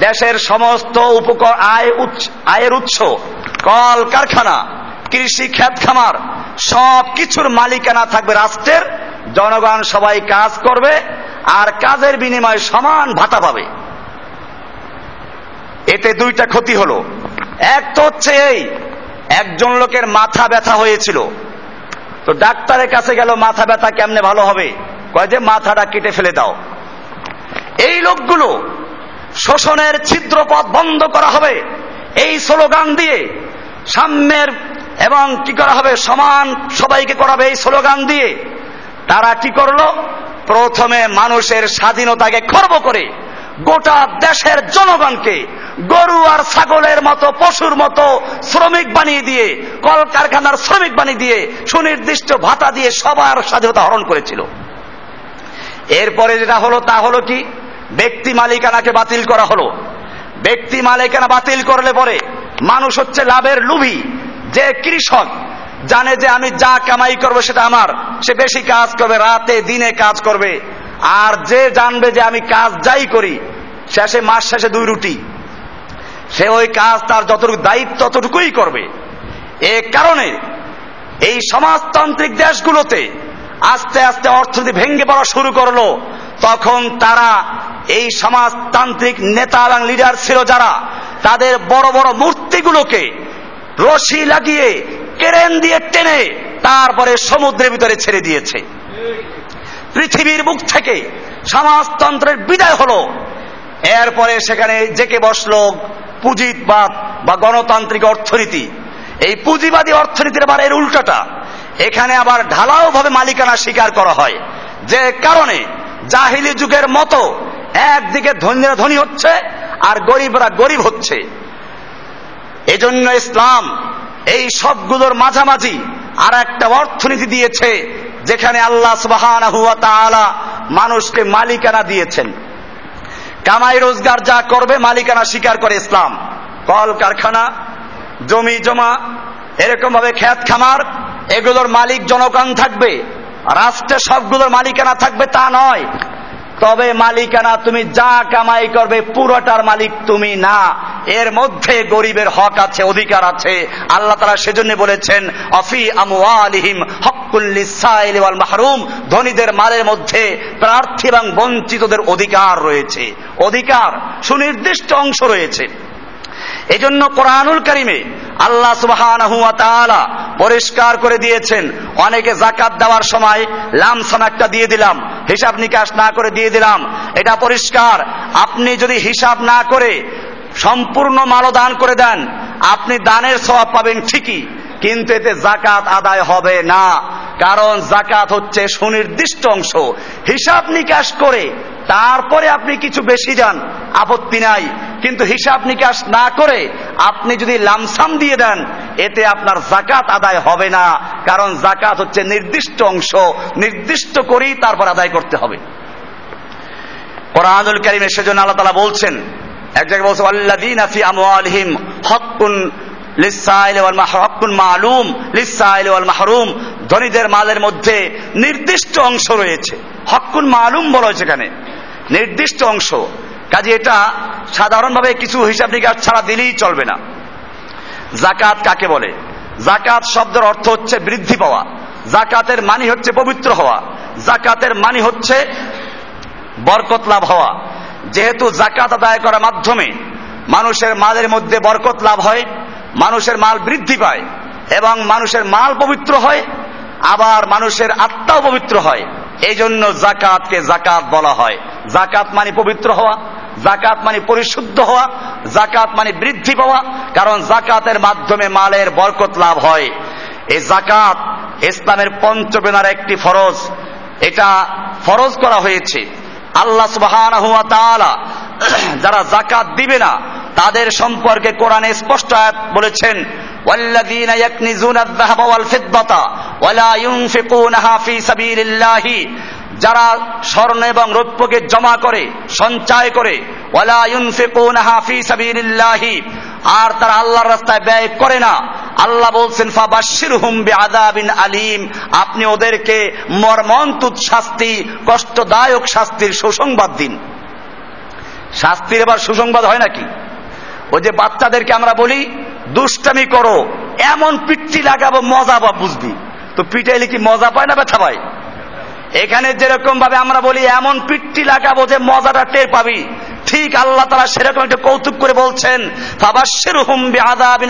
দেশের সমস্ত উপকর আয় আয়ের উৎস কল কারখানা কৃষি খ্যাত খামার, সব কিছুর মালিকানা থাকবে রাষ্ট্রের। জনগণ সবাই কাজ করবে আর কাজের বিনিময়ে সমান ভাতা পাবে। এতে দুইটা ক্ষতি হলো। এক তো হচ্ছে এই, একজন লোকের মাথা ব্যথা হয়েছিল। তো ডাক্তারের কাছে গেল, মাথা ব্যথা কেমনে ভালো হবে? কয় যে, মাথাটা কেটে ফেলে দাও। এই লোকগুলো শোষণের ছিদ্রপথ বন্ধ করা হবে। এই স্লোগান দিয়ে সাম্যের এবং কি করা হবে? সমান সবাইকে করাবে এই স্লোগান দিয়ে। তারা কি করল? প্রথমে মানুষের স্বাধীনতাকে খর্ব করে গোটা দেশের জনগণকে গরু আর ছাগলের মতো, পশুর মতো শ্রমিক বানিয়ে দিয়ে, কলকারখানার শ্রমিক বানিয়ে দিয়ে, সুনির্দিষ্ট ভাতা দিয়ে সবার স্বাধীনতা হরণ করেছিল। এরপরে যেটা হলো, তা হলো কি? ব্যক্তি মালিকানাকে বাতিল করা হলো। ব্যক্তি মালিকানা বাতিল করলে পরে মানুষ হচ্ছে লাভের লুভি। যে কৃষক জানে যে আমি যা কামাই করব সেটা আমার, সে বেশি কাজ করবে, রাতে, দিনে কাজ করবে। আর যে জানবে যে আমি কাজ যাই করি, শেষে, মাস শেষে দুই রুটি। সে ওই কাজ তার যতটুকু দায়িত্ব ততটুকুই করবে। এ কারণে এই সমাজতান্ত্রিক দেশগুলোতে আস্তে আস্তে অর্থনীতি ভেঙে পড়া শুরু করল। তখন তারা এই সমাজতান্ত্রিক নেতা এবং লিডার ছিল যারা, তাদের বড় বড় মূর্তিগুলোকে রশি লাগিয়ে কেরেন দিয়ে টেনে তারপরে সমুদ্রের ভিতরে ছেড়ে দিয়েছে। পৃথিবীর মুখ থেকে সমাজতন্ত্রের বিদায় হলো। এরপরে সেখানে জেকে বসল পুঁজিবাদ বা গণতান্ত্রিক অর্থনীতি। এই পুঁজিবাদী অর্থনীতির আবার এর উল্টাটা। এখানে আবার ঢালাও ভাবে মালিকানা স্বীকার করা হয়। যে কারণে জাহিলি যুগের মতো একদিকে ধনীরা ধনী হচ্ছে আর গরিবরা গরিব হচ্ছে। এজন্য ইসলাম এই সবগুলোর মাঝামাঝি আর একটা অর্থনীতি দিয়েছে, যেখানে আল্লাহ সুবাহান মানুষকে মালিকানা দিয়েছেন। কামাই রোজগার যা করবে, মালিকানা স্বীকার করে ইসলাম। কল কারখানা জমি জমা এরকম ভাবে খ্যাত খামার, এগুলোর মালিক জনগণ থাকবে। রাষ্ট্রে সবগুলোর মালিকানা থাকবে তা নয়। তবে মালিকানা তুমি যা কামাই করবে, পুরোটার মালিক তুমি না। এর মধ্যে গরিবের হক আছে, অধিকার আছে। আল্লাহ তারা সেজন্য বলেছেন, অফি আমওয়ালিহিম হকুল্লিসাইল মাহরুম। ধনীদের মালের মধ্যে প্রার্থী এবং বঞ্চিতদের অধিকার রয়েছে। অধিকার সুনির্দিষ্ট অংশ রয়েছে। এজন্য কোরআনুল করিমে আল্লাহ সুবাহ পরিষ্কার করে দিয়েছেন। অনেকে জাকাত দেওয়ার সময় লামসাম একটা দিয়ে দিলাম, হিসাব নিকাশ না করে দিয়ে দিলাম, এটা পরিষ্কার। আপনি যদি হিসাব না করে সম্পূর্ণ মালদান করে দেন, আপনি দানের স্বভাব পাবেন ঠিকই। কিন্তু এতে জাকাত আদায় হবে না। কারণ জাকাত হচ্ছে সুনির্দিষ্ট অংশ। হিসাব নিকাশ করে তারপরে আপনি কিছু বেশি যান আপত্তি নাই। কিন্তু হিসাব নিকাশ না করে আপনি যদি লামসাম দিয়ে দেন, এতে আপনার জাকাত আদায় হবে না। কারণ জাকাত হচ্ছে নির্দিষ্ট অংশ, নির্দিষ্ট করেই তারপর আদায় করতে হবে। কোরআনুল কারিমে সেজন্য আল্লাহ তালা বলছেন, এক জায়গায় বলছে আমওয়ালহিম হকুন লিসাইল মালুম, লিসাইল মাহরুম। ধনীদের মালের মধ্যে নির্দিষ্ট অংশ রয়েছে। হকুন মালুম বলা হয়েছে এখানে। নির্দিষ্ট অংশ। কাজে এটা সাধারণভাবে কিছু হিসাব নিকাশ ছাড়া দিলেই চলবে না। জাকাত কাকে বলে? জাকাত শব্দের অর্থ হচ্ছে বৃদ্ধি পাওয়া। জাকাতের মানি হচ্ছে পবিত্র হওয়া। জাকাতের মানি হচ্ছে বরকত লাভ হওয়া। যেহেতু জাকাত আদায় করার মাধ্যমে মানুষের মালের মধ্যে বরকত লাভ হয় মানুষের মাল বৃদ্ধি পায় এবং মানুষের মাল পবিত্র হয়, আবার মানুষের আত্মাও পবিত্র হয়। এই জন্য জাকাতকে জাকাত বলা হয়। জাকাত মানে পবিত্র হওয়া, জাকাত মানে পরিশুদ্ধ হওয়া, জাকাত মানে বৃদ্ধি পাওয়া, কারণ জাকাতের মাধ্যমে মালের বরকত লাভ হয়। এই জাকাত ইসলামের পঞ্চবেনার একটি ফরজ। এটা ফরজ করা হয়েছে। আল্লাহ তাআলা যারা জাকাত দিবে না তাদের সম্পর্কে কোরআনে স্পষ্ট আয়াত বলেছেন والذين يكنزون الذهب والفضة ولا ينفقونها في سبيل الله যারা স্বর্ণ এবং রৌপ্যকে জমা করে সঞ্চয় করে ওয়ালা ইউনফিকুনাহা ফি সাবিলিল্লাহি আর তারা আল্লাহর রাস্তায় ব্যয় করে না আল্লাহ বলছেন ফাবাশশিরহুম বিআযাবিন আলিম আপনি ওদেরকে মর্মন্তুদ শাস্তি কষ্টদায়ক শাস্তির সুসংবাদ দিন শাস্তির এবার সুসংবাদ হয় নাকি? ওই যে বাচ্চাদেরকে আমরা বলি, দুষ্টামি করো, এমন পিট্টি লাগাবো, মজা বা বুঝবি তো পিটাইলে কি মজা পায় না ব্যথা পায়? এখানে যেরকম ভাবে আমরা বলি, এমন পিট্টি লাগাবো যে মজাটা টের পাবি। ঠিক আল্লাহ তারা সেরকম একটা কৌতুক করে বলছেন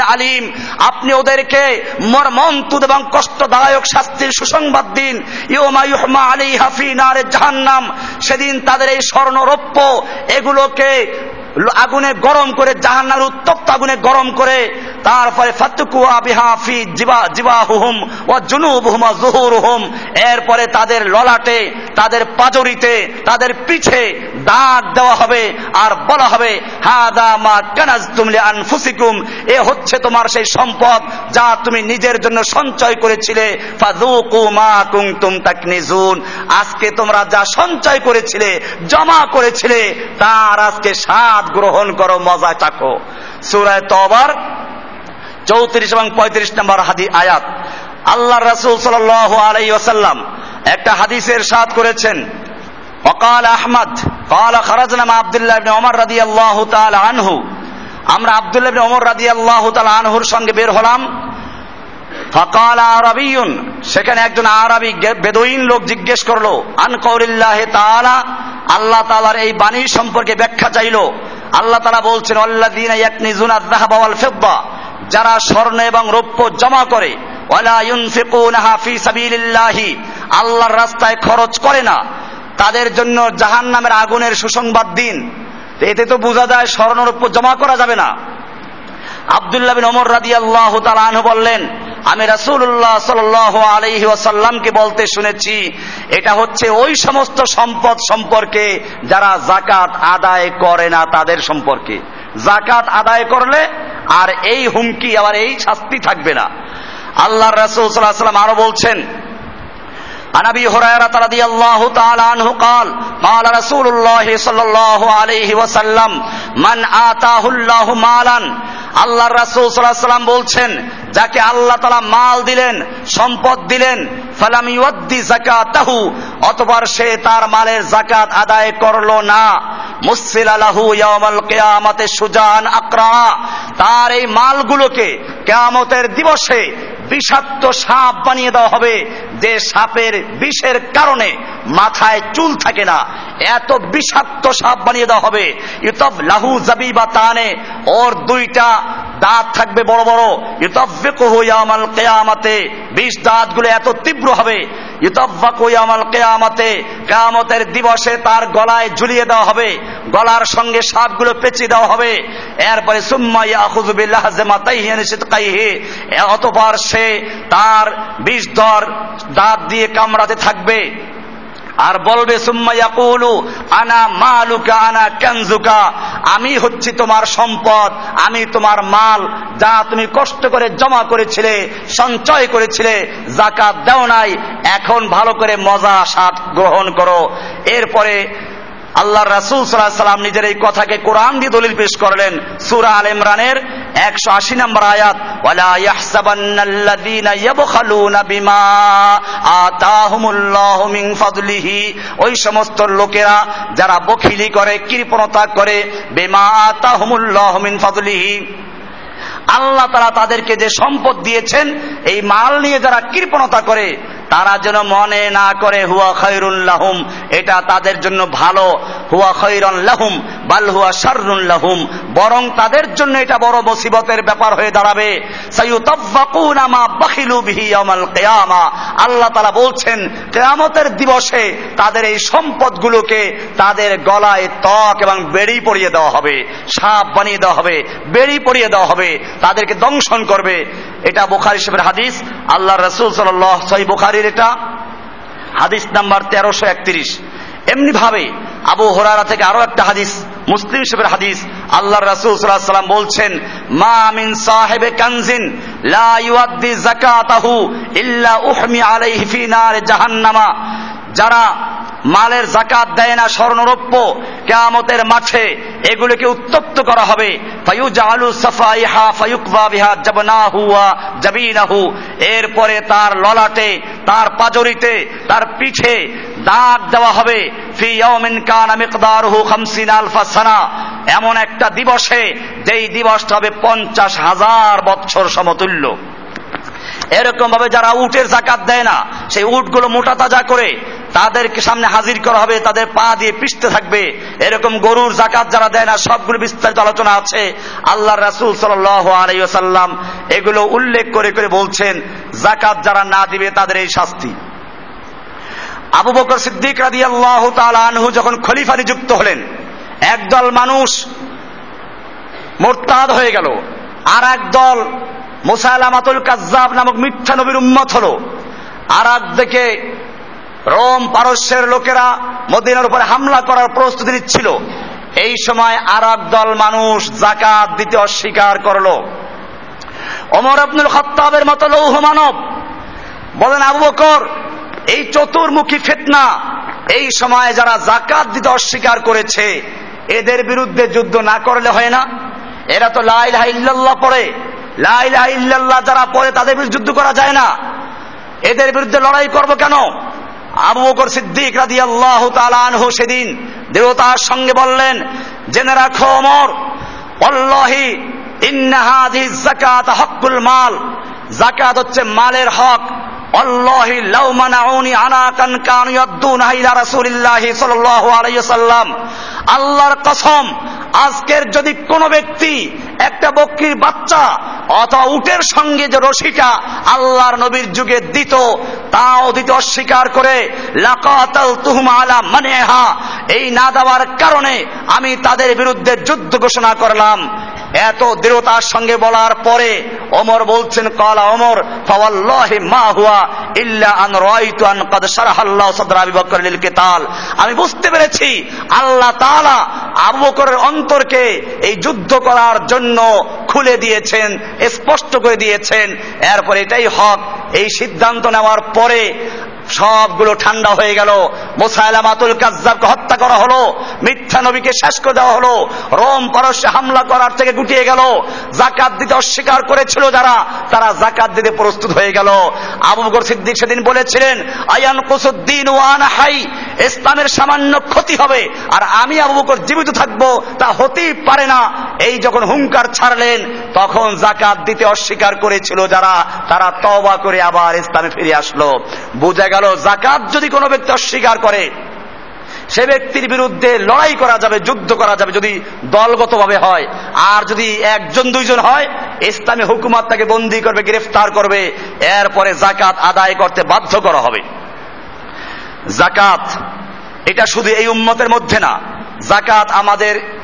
আলিম। আপনি ওদেরকে মর্মন্তুদ এবং কষ্টদায়ক শাস্তির সুসংবাদ দিন। ইউমা আলী হাফি নারে জাহান্নাম। সেদিন তাদের এই স্বর্ণরৌপ্য এগুলোকে আগুনে গরম করে, জাহান্নার উত্তপ্ত আগুনে গরম করে তারপরে এরপরে তাদের ললাটে, তাদের পাজরিতে, তাদের পিঠে দাঁত দেওয়া হবে আর বলা হবে, হাদা মা কানাজতুম লি আনফুসিকুম। এ হচ্ছে তোমার সেই সম্পদ যা তুমি নিজের জন্য সঞ্চয় করেছিলে। ফাযুকু মা কুনতুম তাকনিজুন। আজকে তোমরা যা সঞ্চয় করেছিলে, জমা করেছিলে, তার আজকে স্বাদ স্বাদ গ্রহণ করো মজা চাকো সুরায় তবার চৌত্রিশ এবং পঁয়ত্রিশ নম্বর হাদি আয়াত। আল্লাহ রসুল সাল আলাই ওসাল্লাম একটা হাদিসের সাদ করেছেন। অকাল আহমদ, কাল খরাজনাম আবদুল্লাহ ইবনে ওমর রাদিয়াল্লাহু তাআলা আনহু। আমরা আবদুল্লাহ ইবনে ওমর রাদিয়াল্লাহু তাআলা আনহুর সঙ্গে বের হলাম। ফাকাল আরাবিয়ুন, সেখানে একজন আরবি বেদুইন লোক জিজ্ঞেস করল, আন কৌরিল্লাহ তাআলা, আল্লাহ তালার এই বাণী সম্পর্কে ব্যাখ্যা চাইল। আল্লাহ তালা বলছেন, আল্লাযীনা ইয়াকনিজুনা আয-যাহাবা ওয়াল ফিদ্দা, যারা স্বর্ণ এবং রৌপ্য জমা করে আল্লাহর রাস্তায় খরচ করে না, তাদের জন্য জাহান নামের আগুনের সুসংবাদ দিন। এতে তো বোঝা যায় স্বর্ণরৌপ্য জমা করা যাবে না। আবদুল্লাহ বিন ওমর রাদি আল্লাহ আনহু বললেন, আমি রাসূলুল্লাহ সাল্লাল্লাহু আলাইহি ওয়াসাল্লামকে বলতে শুনেছি, এটা হচ্ছে ওই সমস্ত সম্পদ সম্পর্কে যারা জাকাত আদায় করে না তাদের সম্পর্কে। জাকাত আদায় করলে আর এই হুমকি, আবার এই শাস্তি থাকবে না। আল্লাহ রাসূল সাল্লাল্লাহু আলাইহি ওয়াসাল্লাম আরও বলছেন عن ابي هريره رضي الله تعالى عنه قال قال رسول الله صلى الله عليه وسلم من آتاه الله مالا আল্লাহ রাসূল সাল্লাল্লাহু সাল্লাম বলছেন যাকে আল্লাহ তাআলা মাল দিলেন সম্পদ দিলেন ফালাম ইউদ্দি যাকাতাহু অতবার সে তার মালের জাকাত আদায় করলো না মুসিল আলাহু ইয়াউমাল কিয়ামাতে সুজান আকরা তার এই মালগুলোকে কিয়ামতের দিবসে বিষাক্ত সাপ বানিয়ে দেওয়া হবে যে সাপের বিষের কারণে মাথায় চুল থাকে না। এত বিষাক্ত সাপ বানিয়ে দেওয়া হবে। ইউতফ লাহু জাবি বা তানে ওর দুইটা দাঁত থাকবে বড় বড়। ইউতব্বিকুহু ইয়ামাল কেয়ামাতে বিষ দাঁতগুলো এত তীব্র হবে কিয়ামতের দিবসে তার গলায় ঝুলিয়ে দেওয়া হবে, গলার সঙ্গে সাপগুলো পেঁচিয়ে দেওয়া হবে। এরপরে অতঃপর সে তার বিষ দর দাঁত দিয়ে কামড়াতে থাকবে। আর বলবে আনা মালুকা, আনা কানজুকা। আমি হচ্ছি তোমার সম্পদ, আমি তোমার মাল, যা তুমি কষ্ট করে জমা করেছিলে, সঞ্চয় করেছিলে জাকাত দেও নাই, এখন ভালো করে মজা, স্বাদ গ্রহণ করো। এরপরে আল্লাহ রাসুল সাল্লাম নিজের এই কথাকে কোরআন দিয়ে দলিল পেশ করলেন। সুরা আল ইমরানের একশো আশি নম্বর আয়াত, ওয়ালা ওই সমস্ত লোকেরা যারা বখিলি করে, কৃপণতা করে, বিমা আতাহুমুল্লাহু মিন ফাদলিহি। আল্লাহ তারা তাদেরকে যে সম্পদ দিয়েছেন, এই মাল নিয়ে যারা কৃপণতা করে তারা যেন মনে না করে, হুয়া খৈরুল লাহুম এটা তাদের জন্য ভালো। হুয়া খৈরন লাহুম বাল হুয়া শাররুন লাহুম বরং তাদের জন্য এটা বড় মুসিবতের ব্যাপার হয়ে দাঁড়াবে। আল্লাহ তাআলা বলছেন, কেয়ামতের দিবসে তাদের এই সম্পদগুলোকে তাদের গলায় ত্বক এবং বেড়ি পরিয়ে দেওয়া হবে, সাপ বানিয়ে দেওয়া হবে, বেড়ি পরিয়ে দেওয়া হবে, তাদেরকে দংশন করবে। এটা বোখারি সাহেবের হাদিস। আল্লাহ রসুল সাল্লাহ সহি বোখারির এটা। হাদিস নাম্বার তেরোশো একত্রিশ। এমনি ভাবে আবু হরারা থেকে আরও একটা হাদিস মুসলিম সাহেবের হাদিস, আল্লাহ রাসূল সাল্লাল্লাহু সাল্লাম বলছেন, মা মিন সাহেবে কানজিন, লা ইউআদ্দি যাকাতাহু ইল্লা উহমি আলাইহি ফি নার জাহান্নামা। যারা মালের জাকাত দেয় না স্বর্ণরৌপ্য, কেয়ামতের মাঠে এগুলোকে উত্তপ্ত করা হবে। এরপরে তার ললাটে, তার পাজরিতে, তার পিঠে দাগ দেওয়া হবে। ফি ইয়াউমিন কানা মিকদারুহু 50 আলফা সানা। এমন একটা দিবসে, যেই দিবসটা হবে পঞ্চাশ হাজার বৎসর সমতুল্য। এরকম ভাবে যারা উটের জাকাত দেয় না, সেই উটগুলো মোটা তাজা করে তাদেরকে সামনে হাজির করা হবে, তাদের পা দিয়ে পিষতে থাকবে। এরকম গরুর জাকাত যারা দেয় না, সবগুলো বিস্তারিত আলোচনা আছে। আল্লাহ রাসুল সাল্লাম এগুলো উল্লেখ করে করে বলছেন, জাকাত যারা না দিবে তাদের এই শাস্তি। আবু বকর সিদ্দিক রাদি আল্লাহ আনহু যখন খলিফা নিযুক্ত হলেন, একদল মানুষ মোরতাদ হয়ে গেল। আর একদল মুসাইলামাতুল কাজ্জাব নামক মিথ্যা নবীর উম্মত হল। আর এক দিকে রোম পারস্যের লোকেরা মদিনার উপরে হামলা করার প্রস্তুতি নিচ্ছিল। এই সময় আর দল মানুষ জাকাত দিতে অস্বীকার করল। অমর আব্দুল খত্তাবের মতো লৌহ মানব বলেন, আবু বকর এই চতুর্মুখী ফেতনা এই সময়ে যারা জাকাত দিতে অস্বীকার করেছে, এদের বিরুদ্ধে যুদ্ধ না করলে হয় না। এরা তো লাইলাহ ইল্লাল্লাহ পড়ে। লাইলাহ ইল্লাল্লাহ যারা পড়ে, তাদের বিরুদ্ধে যুদ্ধ করা যায় না। এদের বিরুদ্ধে লড়াই করব কেন? আবু বকর সিদ্দিক রাদি আল্লাহ তালানহু সেদিন দেবতার সঙ্গে বললেন, জেনে রাখো অমর, অল্লাহি ইন্নাহাদি জাকাত হকুল মাল। জাকাত হচ্ছে মালের হক। অল্লাহি লাউ মানাউনি আনাকান কানু ইয়াদুনা ইলা রাসূলিল্লাহি সাল্লাল্লাহু আলাইহি সাল্লাম আল্লাহর কসম, আজকের যদি কোন ব্যক্তি একটা বকরির বাচ্চা অথবা উটের সঙ্গে যে রশিটা আল্লাহর নবীর যুগে দিত, তাও দিতে অস্বীকার করে, লাকাতাল তুহুম আলা মানেহা, এই না দেওয়ার কারণে আমি তাদের বিরুদ্ধে যুদ্ধ ঘোষণা করলাম। এত দৃঢ়তার সঙ্গে বলার পরে অমর বলছেন, কলা ওমর, ফাওয়াল্লাহি মা হুয়া ইল্লা আন রাইতু আন কদ শারাহাল্লাহু সাদরা আবি বকর লিল কিতাল। আমি বুঝতে পেরেছি, আল্লাহ তাআলা আবু অন্তরকে এই যুদ্ধ করার জন্য খুলে দিয়েছেন, স্পষ্ট করে দিয়েছেন। এরপর এটাই হক। এই সিদ্ধান্ত নেওয়ার পরে সবগুলো ঠান্ডা হয়ে গেল। মোসাইলামাতুল কাজ্জাবকে হত্যা করা হলো। মিথ্যা নবীকে শেষ করে দেওয়া হলো। রোম পারস্যে হামলা করার থেকে গুটিয়ে গেল। জাকাত দিতে অস্বীকার করেছিল যারা, তারা জাকাত দিতে প্রস্তুত হয়ে গেল। আবু বকর সিদ্দিক সেদিন বলেছিলেন, আয়ান কুসুদ্দিন ওয়ান হাই, ইসলামের সামান্য ক্ষতি হবে। আর আমি আবু বকর জীবিত থাকব, তা হতেই পারে না। এই যখন হুঙ্কার ছাড়লেন, তখন জাকাত দিতে অস্বীকার করেছিল যারা, তারা তবা করে আবার ইসলামে ফিরে আসলো। বোঝা গেল জাকাত যদি কোনো ব্যক্তি অস্বীকার করে, সে ব্যক্তির বিরুদ্ধে লড়াই করা যাবে, যুদ্ধ করা যাবে, যদি দলগতভাবে হয়, আর যদি একজন, দুইজন হয়, ইসলামী হুকুমাত তাকে বন্দি করবে, গ্রেফতার করবে, এরপরে জাকাত আদায় করতে বাধ্য করা হবে। জাকাত এটা শুধু এই উম্মতের মধ্যে না জাকাত আমাদের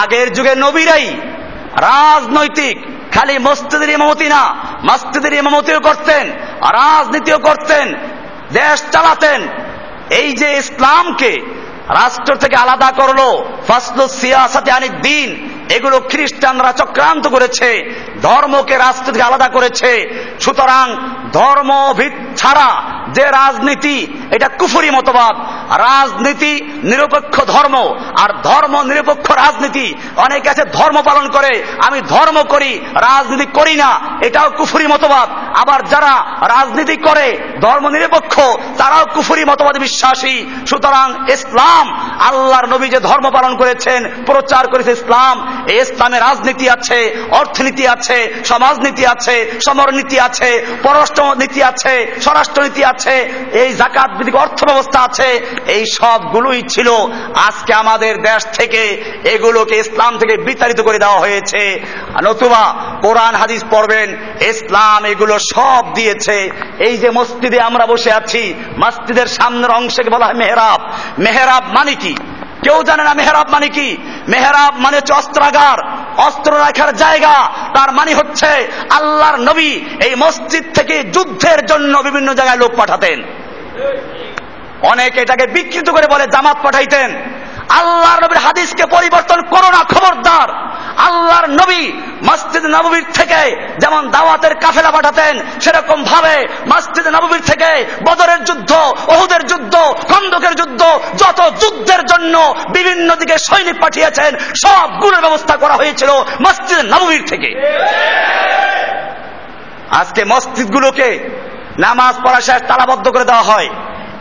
আগের যুগে নবীরাই রাজনৈতিক, খালি মসজিদের ইমামতি না, মসজিদের ইমামতিও করতেন, রাজনীতিও করতেন, দেশ চালাতেন। এই যে ইসলামকে রাষ্ট্র থেকে আলাদা করল ফাসলু সিয়াসাতে আনি দিন এগুলো খ্রিস্টানরা চক্রান্ত করেছে, ধর্মকে রাষ্ট্র থেকে আলাদা করেছে। সুতরাং ধর্ম ছাড়া যে রাজনীতি, এটা কুফুরি মতবাদ। রাজনীতি নিরপেক্ষ ধর্ম, আর ধর্ম নিরপেক্ষ রাজনীতি, অনেকে আছে ধর্ম পালন করে, আমি ধর্ম করি, রাজনীতি করি না, এটাও কুফুরি মতবাদ। আবার যারা রাজনীতি করে, ধর্ম নিরপেক্ষ, তারাও কুফুরি মতবাদ বিশ্বাসী। সুতরাং ইসলাম, আল্লাহর নবী যে ধর্ম পালন করেছেন, প্রচার করেছে ইসলাম ইসলামে রাজনীতি আছে, অর্থনীতি আছে, সমাজনীতি আছে, সমরনীতি আছে পররাষ্ট্র নীতি আছে, স্বরাষ্ট্রনীতি আছে, এই জাকাত ভিত্তিক অর্থ ব্যবস্থা আছে, এই সবগুলোই ছিল আজকে আমাদের দেশ থেকে এগুলোকে ইসলাম থেকে বিতাড়িত করে দেওয়া হয়েছে। নতুবা কোরআন, হাদিস পড়বেন, ইসলাম এগুলো সব দিয়েছে। এই যে মসজিদে আমরা বসে আছি, মসজিদের সামনের অংশকে বলা হয় মেহরাব। মেহরাব মানে কি? কেউ জানে না মেহরাব মানে কি? মেহরাব মানে হচ্ছে অস্ত্রাগার, অস্ত্র রাখার জায়গা। তার মানে হচ্ছে আল্লাহর নবী এই মসজিদ থেকে যুদ্ধের জন্য বিভিন্ন জায়গায় লোক পাঠাতেন। অনেকে এটাকে বিকৃত করে বলে জামাত পাঠাইতেন। আল্লাহর নবীর হাদিসকে পরিবর্তন করো না, খবরদার। আল্লাহর নবী মসজিদ নবীর থেকে যেমন দাওয়াতের কাফেলা পাঠাতেন, সেরকম ভাবে মসজিদ নবীর থেকে বদরের যুদ্ধ, ওহুদের যুদ্ধ, খন্দকের যুদ্ধ, যত যুদ্ধের জন্য বিভিন্ন দিকে সৈনিক পাঠিয়েছেন, সব সবগুলোর ব্যবস্থা করা হয়েছিল মসজিদ নবীর থেকে। আজকে মসজিদগুলোকে নামাজ পড়া শেষ তালাবদ্ধ করে দেওয়া হয়।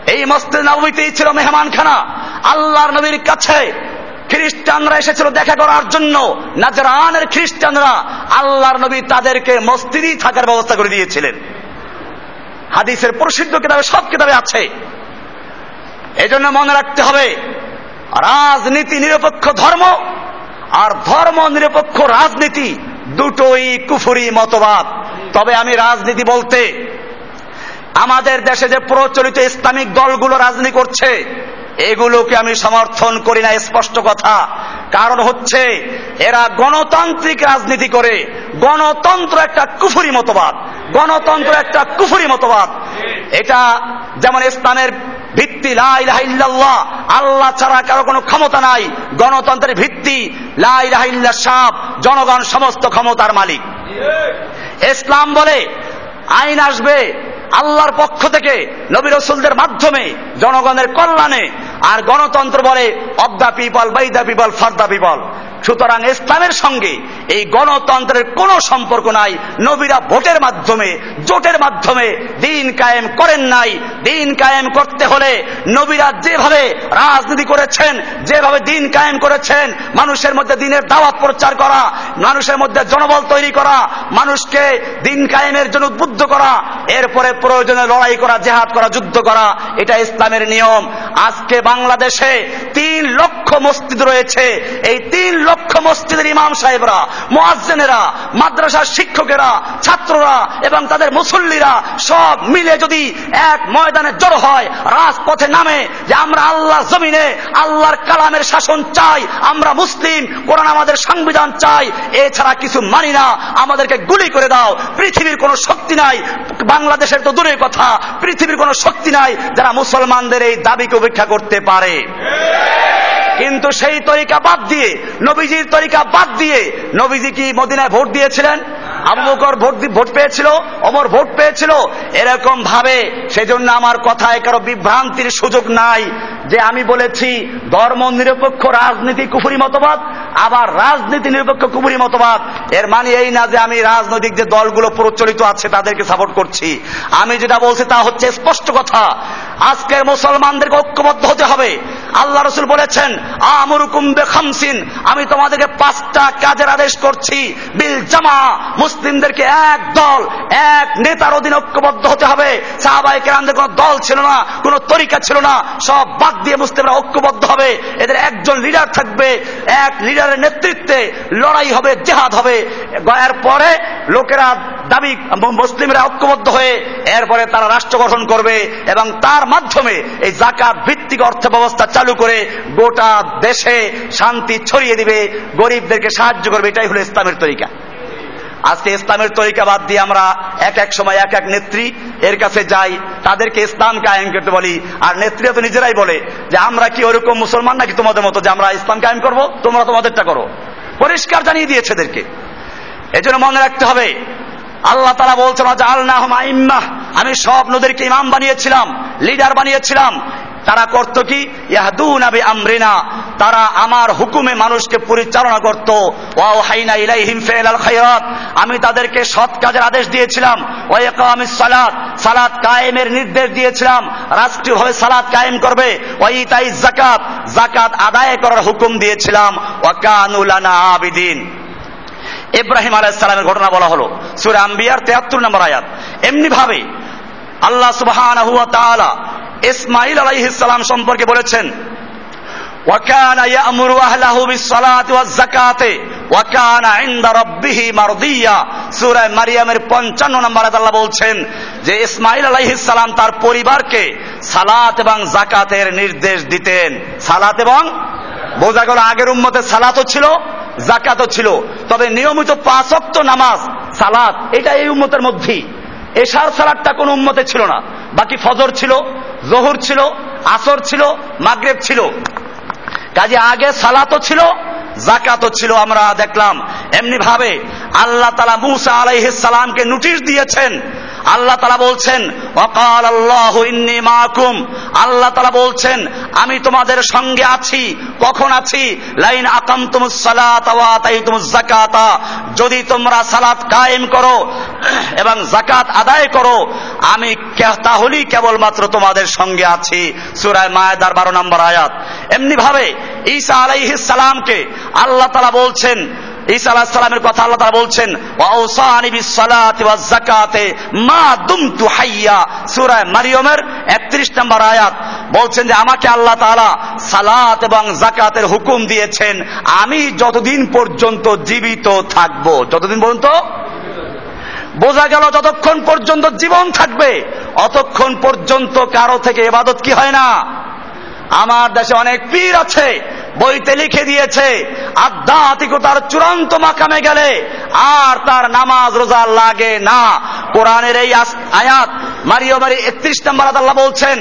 এই মসজিদ নবীতেই ছিল মেহমানখানা। আল্লাহর নবীর কাছে খ্রিস্টানরা এসেছিল দেখা করার জন্য। নাজরানের খ্রিস্টানরা আল্লাহর নবী তাদেরকে মস্তিদি থাকার ব্যবস্থা করে দিয়েছিলেন। হাদিসের প্রসিদ্ধ কিতাবে সব কিতাবে আছে। এজন্য মনে রাখতে হবে, রাজনীতি নিরপেক্ষ ধর্ম আর ধর্ম নিরপেক্ষ রাজনীতি দুটোই কুফুরি মতবাদ। তবে আমি রাজনীতি বলতে, আমাদের দেশে যে প্রচলিত ইসলামিক দলগুলো রাজনীতি করছে এগুলোকে আমি সমর্থন করি না, স্পষ্ট কথা। কারণ হচ্ছে, এরা গণতান্ত্রিক রাজনীতি করে। গণতন্ত্র একটা কুফুরি মতবাদ। গণতন্ত্র একটা কুফুরি মতবাদ। এটা যেমন ইসলামের ভিত্তি লাইল্লাহ আল্লাহ ছাড়া কারও কোনো ক্ষমতা নাই। গণতন্ত্রের ভিত্তি লাইল্লাহ সাপ, জনগণ সমস্ত ক্ষমতার মালিক। ইসলাম বলে, আইন আসবে আল্লাহর পক্ষ থেকে নবী রসুলদের মাধ্যমে জনগণের কল্যাণে আর গণতন্ত্র বলে of the people by the people for the people. সুতরাং ইসলামের সঙ্গে এই গণতন্ত্রের কোনো সম্পর্ক নাই। নবীরা ভোটের মাধ্যমে, জোটের মাধ্যমে দিন কায়েম করেন নাই। দিন কায়েম করতে হলে নবীরা যেভাবে রাজনীতি করেছেন, যেভাবে দিন কায়েম করেছেন, মানুষের মধ্যে দিনের দাওয়াত প্রচার করা, মানুষের মধ্যে জনবল তৈরি করা, মানুষকে দিন কায়েমের জন্য উদ্বুদ্ধ করা, এরপরে প্রয়োজনে লড়াই করা, জেহাদ করা, যুদ্ধ করা, এটা ইসলামের নিয়ম। আজকে বাংলাদেশে তিন লক্ষ মসজিদ রয়েছে। এই তিন লক্ষ মসজিদের ইমাম সাহেবরা, মোয়াজ্জেনেরা, মাদ্রাসার শিক্ষকেরা, ছাত্ররা এবং তাদের মুসল্লিরা সব মিলে যদি এক ময়দানে জড়ো হয়, রাজপথে নামে যে আমরা আল্লাহ জমিনে, আল্লাহর কালামের শাসন চাই, আমরা মুসলিম, কোরআন আমাদের সংবিধান চাই, এছাড়া কিছু মানি না, আমাদেরকে গুলি করে দাও, পৃথিবীর কোনো শক্তি নাই, বাংলাদেশের তো দূরের কথা, পৃথিবীর কোনো শক্তি নাই যারা মুসলমানদের এই দাবিকে উপেক্ষা করতে পারে। কিন্তু সেই তরিকা বাদ দিয়ে, নবীজির তরিকা বাদ দিয়ে, নবীজি কি মদিনায় ভোট দিয়েছিলেন? আবু ভোট ভোট পেয়েছিল অমর ভোট পেয়েছিল। এরকম ভাবে, সেজন্য আমার কথায় কারও বিভ্রান্তির সুযোগ নাই যে আমি বলেছি, ধর্ম নিরপেক্ষ, রাজনীতি কুফুরি মতবাদ, আবার রাজনীতি নিরপেক্ষ, কুফুরি মতবাদ। এর মানে এই না যে আমি রাজনৈতিক যে দলগুলো প্রচলিত আছে, তাদেরকে সাপোর্ট করছি। আমি যেটা বলছি তা হচ্ছে স্পষ্ট কথা। আজকের মুসলমানদেরকে ঐক্যবদ্ধ হতে হবে। আল্লাহ রসুল বলেছেন, আমরুকুম খামসিন আমি তোমাদেরকে পাঁচটা কাজের আদেশ করছি। বিল জামা, মুসলিমদেরকে এক দল, এক নেতার অধীন ঐক্যবদ্ধ হতে হবে। সাহাবাই কেরামদের কোন দল ছিল না, কোন তরিকা ছিল না, সব বাদ দিয়ে মুসলিমরা ঐক্যবদ্ধ হবে। এদের একজন লিডার থাকবে, এক লিডারের নেতৃত্বে লড়াই হবে, জেহাদ হবে। এর পরে লোকেরা দাবি মুসলিমরা ঐক্যবদ্ধ হয়ে এরপরে তারা রাষ্ট্র গঠন করবে এবং তার মাধ্যমে এই জাকাত ভিত্তিক অর্থ ব্যবস্থা চালু করে গোটা দেশে শান্তি ছড়িয়ে দিবে, গরিবদেরকে সাহায্য করবে, এটাই হলো ইসলামের তরিকা। আজকে ইসলামের তরিকা বাদ দিয়ে আমরা এক এক সময় এক এক নেত্রী এর কাছে যাই, তাদেরকে ইসলাম কায়েম করতে বলি, আর নেত্রীরা তো নিজেরাই বলে যে, আমরা কি ওরকম মুসলমান নাকি তোমাদের মতো যে আমরা ইসলাম কায়েম করব? তোমরা তোমাদেরটা করো। পরিষ্কার জানিয়ে দিয়েছে এদেরকে। এজন্য মনে রাখতে হবে আল্লাহ তারা বলছেন আমি সব নদীরকে ইমাম বানিয়েছিলাম, লিডার বানিয়েছিলাম। তারা করত কি? ইয়াহদুন আবি আমরিনা তারা আমার হুকুমে মানুষকে পরিচালনা করত। ওয়াও হাইনা ইলাইহিম ফিলাল খায়রাত। আমি তাদেরকে সৎ কাজের আদেশ দিয়েছিলাম। ওয়া ইকামিস সালাত। সালাত কায়েমের নির্দেশ দিয়েছিলাম। রাষ্ট্রীয়ভাবে সালাত কায়েম করবে। ওয়া ইতাই যাকাত। যাকাত আদায় করার হুকুম দিয়েছিলাম। ওয়া কানু লানা আবিদিন। ইব্রাহিম আলাইহিস সালামের ঘটনা বলা হলো সূরা আম্বিয়ার 73 নম্বর আয়াত এমনি ভাবে আল্লাহ সুবহানাহু ওয়া তাআলা ইসমাইল আলাইহিসসালাম সম্পর্কে বলেছেন وكان يأمر أهله بالصلاة والزكاة وكان عند ربه مرضيا সূরা মারিয়ামের 55 নম্বর আয়াত আল্লাহ বলছেন যে ইসমাইল আলাইহিস সালাম তার পরিবারকে সালাত এবং জাকাতের নির্দেশ দিতেন সালাত এবং বোঝা গেল আগের উম্মতে সালাতও ছিল জাকাতও ছিল। তবে নিয়মিত পাঁচক্ত নামাজ, সালাত, এটা এই উম্মতের মধ্যেই। এশার সালাদটা কোন উম্মতে ছিল না। বাকি ফজর ছিল, জহুর ছিল, আসর ছিল, মাগরেব ছিল। কাজে আগে সালাতও ছিল জাকাতও ছিল আমরা দেখলাম। এমনি ভাবে আল্লাহ তালা মুসা আলাইহিস সালামকে নোটিশ দিয়েছেন। আল্লাহ তালা বলছেন অকাল আল্লাহ ইন্নি মাকুম। আল্লাহ তালা বলছেন, আমি তোমাদের সঙ্গে আছি। কখন আছি? লাইন আকাম জাকাতা যদি তোমরা সালাত কায়েম করো এবং জাকাত আদায় করো, আমি তাহলেই কেবলমাত্র তোমাদের সঙ্গে আছি। সুরায় মায়দার বারো নম্বর আয়াত। এমনি ভাবে ঈসা আলাইহিস সালামকে আল্লাহ তালা বলছেন, ঈসা আলাহ সালামের কথা আল্লাহ তারা বলছেন ওয়াউসানি বিসসালাতি ওয়াজ যাকাতে মা দুমতু হাইয়া। সূরা মারিয়মের 31 নম্বর আয়াত বলছেন যে, আমাকে আল্লাহ তাআলা সালাত এবং জাকাতের হুকুম দিয়েছেন, আমি যতদিন পর্যন্ত জীবিত থাকব। যতদিন পর্যন্ত? বোঝা গেল যতক্ষণ পর্যন্ত জীবন থাকবে, অতক্ষণ পর্যন্ত কারও থেকে এবাদত কি হয় না? আমার দেশে অনেক পীর আছে বইতে লিখে দিয়েছে, আধ্যাত্মিকতার চূড়ান্ত মাকামে গেলে আর তার নামাজ রোজা লাগে না। কোরআনের এই আয়াত মারিও মারি একত্রিশ নম্বর আল্লাহ বলছেন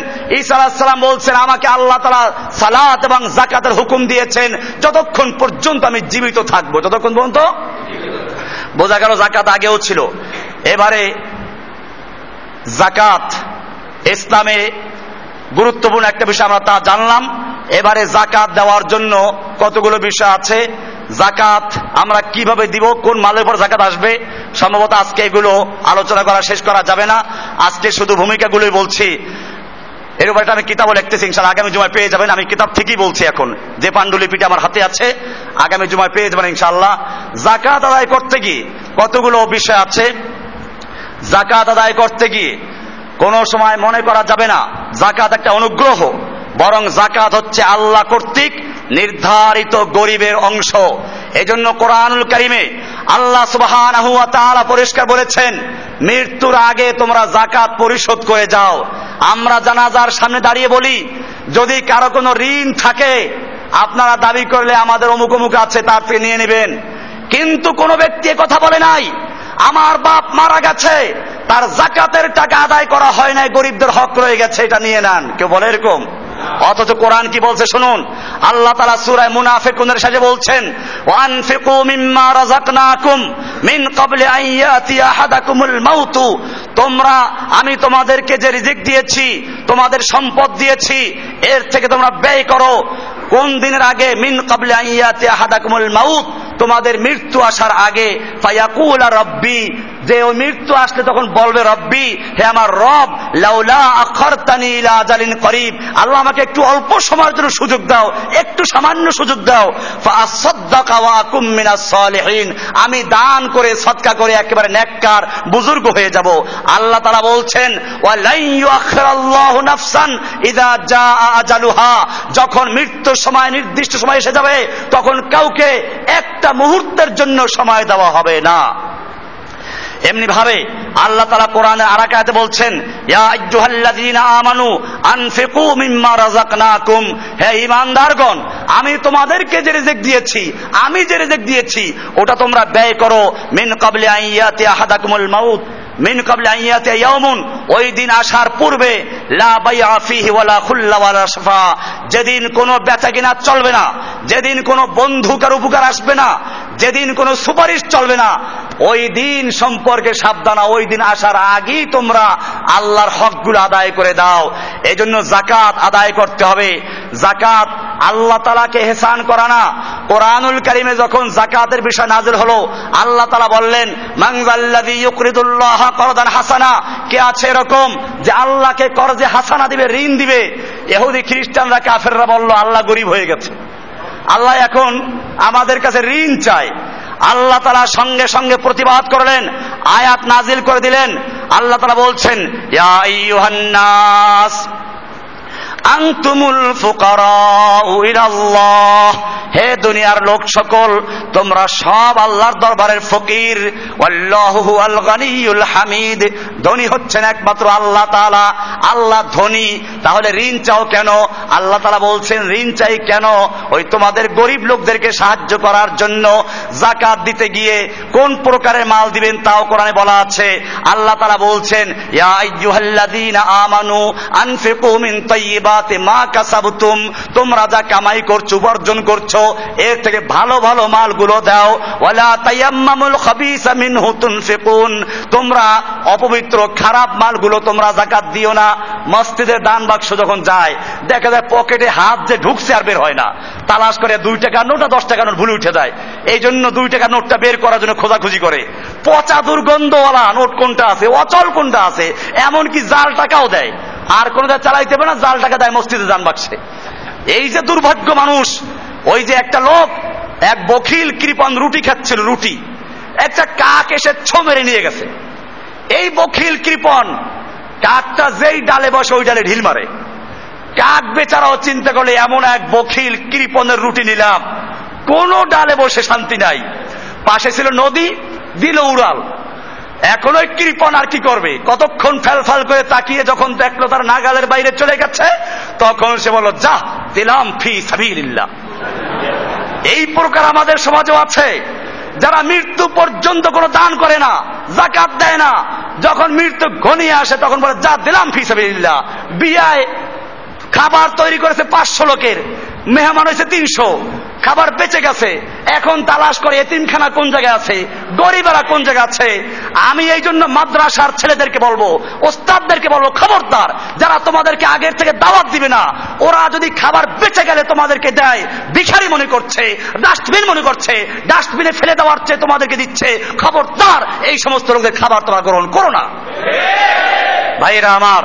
আলাহিসাল্লাম বলছেন, আমাকে আল্লাহ তালা সালাত এবং জাকাতের হুকুম দিয়েছেন, যতক্ষণ পর্যন্ত আমি জীবিত থাকব। যতক্ষণ পর্যন্ত? বোঝা গেল জাকাত আগেও ছিল। এবারে জাকাত ইসলামে গুরুত্বপূর্ণ একটা বিষয় আমরা তা জানলাম। এবারে জাকাত দেওয়ার জন্য কতগুলো বিষয় আছে? জাকাত আমরা কীভাবে দিব? কোন মালের উপর জাকাত আসবে? সম্ভবত আজকে এগুলো আলোচনা করা, শেষ করা যাবে না। আজকে শুধু ভূমিকাগুলোই বলছি। এর উপর আমি কিতাবও লিখতেছি ইনশাল্লাহ আগামী জুমায় পেয়ে যাবেন। আমি কিতাব থেকেই বলছি এখন। যে পাণ্ডুলিপিটা আমার হাতে আছে, আগামী জুমায় পেয়ে যাবেন ইনশাল্লাহ জাকাত আদায় করতে গিয়ে কতগুলো বিষয় আছে? জাকাত আদায় করতে গিয়ে কোন সময় মনে করা যাবে না জাকাত একটা অনুগ্রহ। বরং জাকাত হচ্ছে আল্লাহ কর্তৃক নির্ধারিত গরিবের অংশ। এজন্য কোরআনুল করিমে আল্লাহ সুবহান পরিষ্কার বলেছেন, মৃত্যুর আগে তোমরা জাকাত পরিশোধ করে যাও। আমরা জানাজার সামনে দাঁড়িয়ে বলি, যদি কারও কোনো ঋণ থাকে, আপনারা দাবি করলে আমাদের অমুক অমুক আছে, তার থেকে নিয়ে নেবেন। কিন্তু কোনো ব্যক্তি কথা বলে নাই, আমার বাপ মারা গেছে তার জাকাতের টাকা আদায় করা হয় নাই, গরিবদের হক রয়ে গেছে, এটা নিয়ে নেন। কেউ বলে এরকম? অথচ কোরআন কি বলছে শুনুন? আল্লাহ তালা সুরায় মুনাফিকুনের সাথে বলছেন ওয়ান ফিকু মিম্মা রাজাকনাকুম মিন ক্বাবলি আইয়াতি আহাদাকুমুল মাউতু। তোমরা, আমি তোমাদেরকে যে রিজিক দিয়েছি, তোমাদের সম্পদ দিয়েছি, এর থেকে তোমরা ব্যয় করো। কোন দিনের আগে? মিন কাবলে আইয়াতে আহাদাকুমুল মাউত। তোমাদের মৃত্যু আসার আগে, ফায়াকুল রব্বি যে ওই মৃত্যু আসলে তখন বলবে, রব্বি, হে আমার রব, লাউলা আখরতানি ইলা আজালিন করিব। আল্লাহ আমাকে একটু অল্প সময়ের জন্য সুযোগ দাও, একটু সামান্য সুযোগ দাও। আমি দান করে, সৎকা করে একেবারে নেককার, বুজুর্গ হয়ে যাব। আল্লাহ তাআলা বলছেন যখন মৃত্যুর সময়, নির্দিষ্ট সময় এসে যাবে, তখন কাউকে একটা মুহূর্তের জন্য সময় দেওয়া হবে না। এমনি ভাবে আল্লাহ তালা কোরআনে আরাকাতে বলছেন আমানু আনফিকু মিম্মা রাজাকনাকুম হে ইমানদারগণ আমি তোমাদেরকে যে রেজেক দিয়েছি, আমি যে রেজেক দিয়েছি, ওটা তোমরা ব্যয় করো। মিন কাবলি আইয়াতি আহাদাকুমুল মাউত। মিন কাবলে আইয়াতে ইয়াউমুন ওই দিন আসার পূর্বে, লা বাইআ ফিহি ওয়ালা খুল্লা ওয়ালা শাফা, যেদিন কোনো বেচা কিনা চলবে না, যেদিন কোনো বন্ধুকার উপকার আসবে না, যেদিন কোনো সুপারিশ চলবে না, ওই দিন সম্পর্কে সাবধানা, ওই দিন আসার আগেই তোমরা আল্লাহর হকগুলো আদায় করে দাও। এই জন্য জাকাত আদায় করতে হবে। জাকাত আল্লাহ তালাকে হেসান করা না। কোরআনুল করিমে যখন জাকাতের বিষয় নাজিল হলো, আল্লাহ তালা বললেন মাংজাল্লাদি ইউকরিদুল্লাহ করদান হাসানা। কে আছে এরকম? যে আল্লাহকে করজে হাসানা দিবে, ঋণ দিবে। এহুদি খ্রিস্টানরা, কাফেররা বলল, আল্লাহ গরিব হয়ে গেছে। আল্লাহ এখন আমাদের কাছে ঋণ চায়। আল্লাহ তালা সঙ্গে সঙ্গে প্রতিবাদ করলেন, আয়াত নাজিল করে দিলেন। আল্লাহ তালা বলছেন, ইয়া আংতুমুল ফুকারাহ হে দুনিয়ার লোক সকল, তোমরা সব আল্লাহর দরবারের ফকির। হামিদ। ধনী হচ্ছেন একমাত্র আল্লাহ তাআলা। আল্লাহ ধনী। তাহলে ঋণ চাও কেন? আল্লাহ তাআলা বলছেন, ঋণ চাই কেন? ওই তোমাদের গরিব লোকদেরকে সাহায্য করার জন্য জাকাত দিতে গিয়ে কোন প্রকারের মাল দিবেন তাও কোরআনে বলা আছে। আল্লাহ তাআলা বলছেন, ইয়া আমানু আনফিকু মিন তাইয়্যিবা তাইয়্যিবাতি মা কাসাবতুম, তোমরা যা কামাই করছ উপার্জন করছ, এর থেকে ভালো ভালো মালগুলো দাও। ওয়ালা তাইয়াম্মামুল খাবিসা মিনহু তুনফিকুন, তোমরা অপবিত্র, খারাপ মালগুলো তোমরা জাকাত দিও না। মসজিদে দান বাক্স যখন যায়, দেখা যায় পকেটে হাত যে ঢুকছে আর বের হয় না। তালাশ করে দুই টাকা নোট আর দশ টাকা নোট, ভুলে উঠে যায়। এই জন্য দুই টাকা নোটটা বের করার জন্য খোঁজাখুঁজি করে। পচা দুর্গন্ধওয়ালা নোট কোনটা আছে? অচল কোনটা আছে? এমনকি জাল টাকাও দেয়। আর কোনো চালাইতে পারে না, জাল টাকা দেয়, মসজিদে যান বাক্সে। এই যে দুর্ভাগ্য মানুষ, ওই যে একটা লোক, এক বখিল কৃপন রুটি খাচ্ছিল, রুটি। একটা কাক এসে ছো মেরে নিয়ে গেছে। এই বখিল কৃপন, কাকটা যেই ডালে বসে, ওই ডালে ঢিল মারে। কাক বেচারাও চিন্তা করলে, এমন এক বখিল কৃপনের রুটি নিলাম। কোন ডালে বসে শান্তি নাই। পাশে ছিল নদী, দিল উড়াল। এখন ওই কৃপন আর কি করবে? কতক্ষণ ফেল ফাল করে তাকিয়ে যখন দেখল তার নাগালের বাইরে চলে গেছে, তখন সে বলল, যা, দিলাম ফি সাবিল্লাহ এই প্রকার আমাদের সমাজও আছে। যারা মৃত্যু পর্যন্ত কোনো দান করে না জাকাত দেয় না, যখন মৃত্যু ঘনিয়ে আসে, তখন বলে, যা, দিলাম ফি সাবিল্লাহ বিয়ায় খাবার তৈরি করেছে পাঁচশো লোকের, মেহমান হয়েছে তিনশো। খাবার বেঁচে গেছে। এখন তালাশ করে এতিমখানা কোন জায়গায় আছে? গরিবেরা কোন জায়গায় আছে? আমি এই জন্য মাদ্রাসার ছেলেদেরকে বলব, ওস্তাদদেরকে বলব, খবরদার, যারা তোমাদেরকে আগের থেকে দাওয়াত দিবে না, ওরা যদি খাবার বেঁচে গেলে তোমাদেরকে দেয়, ভিখারি মনে করছে, ডাস্টবিন মনে করছে, ডাস্টবিনে ফেলে দেওয়ার চেয়ে তোমাদেরকে দিচ্ছে, খবরদার, এই সমস্ত লোকদের খাবার তোমরা গ্রহণ করো না। ভাইরা আমার,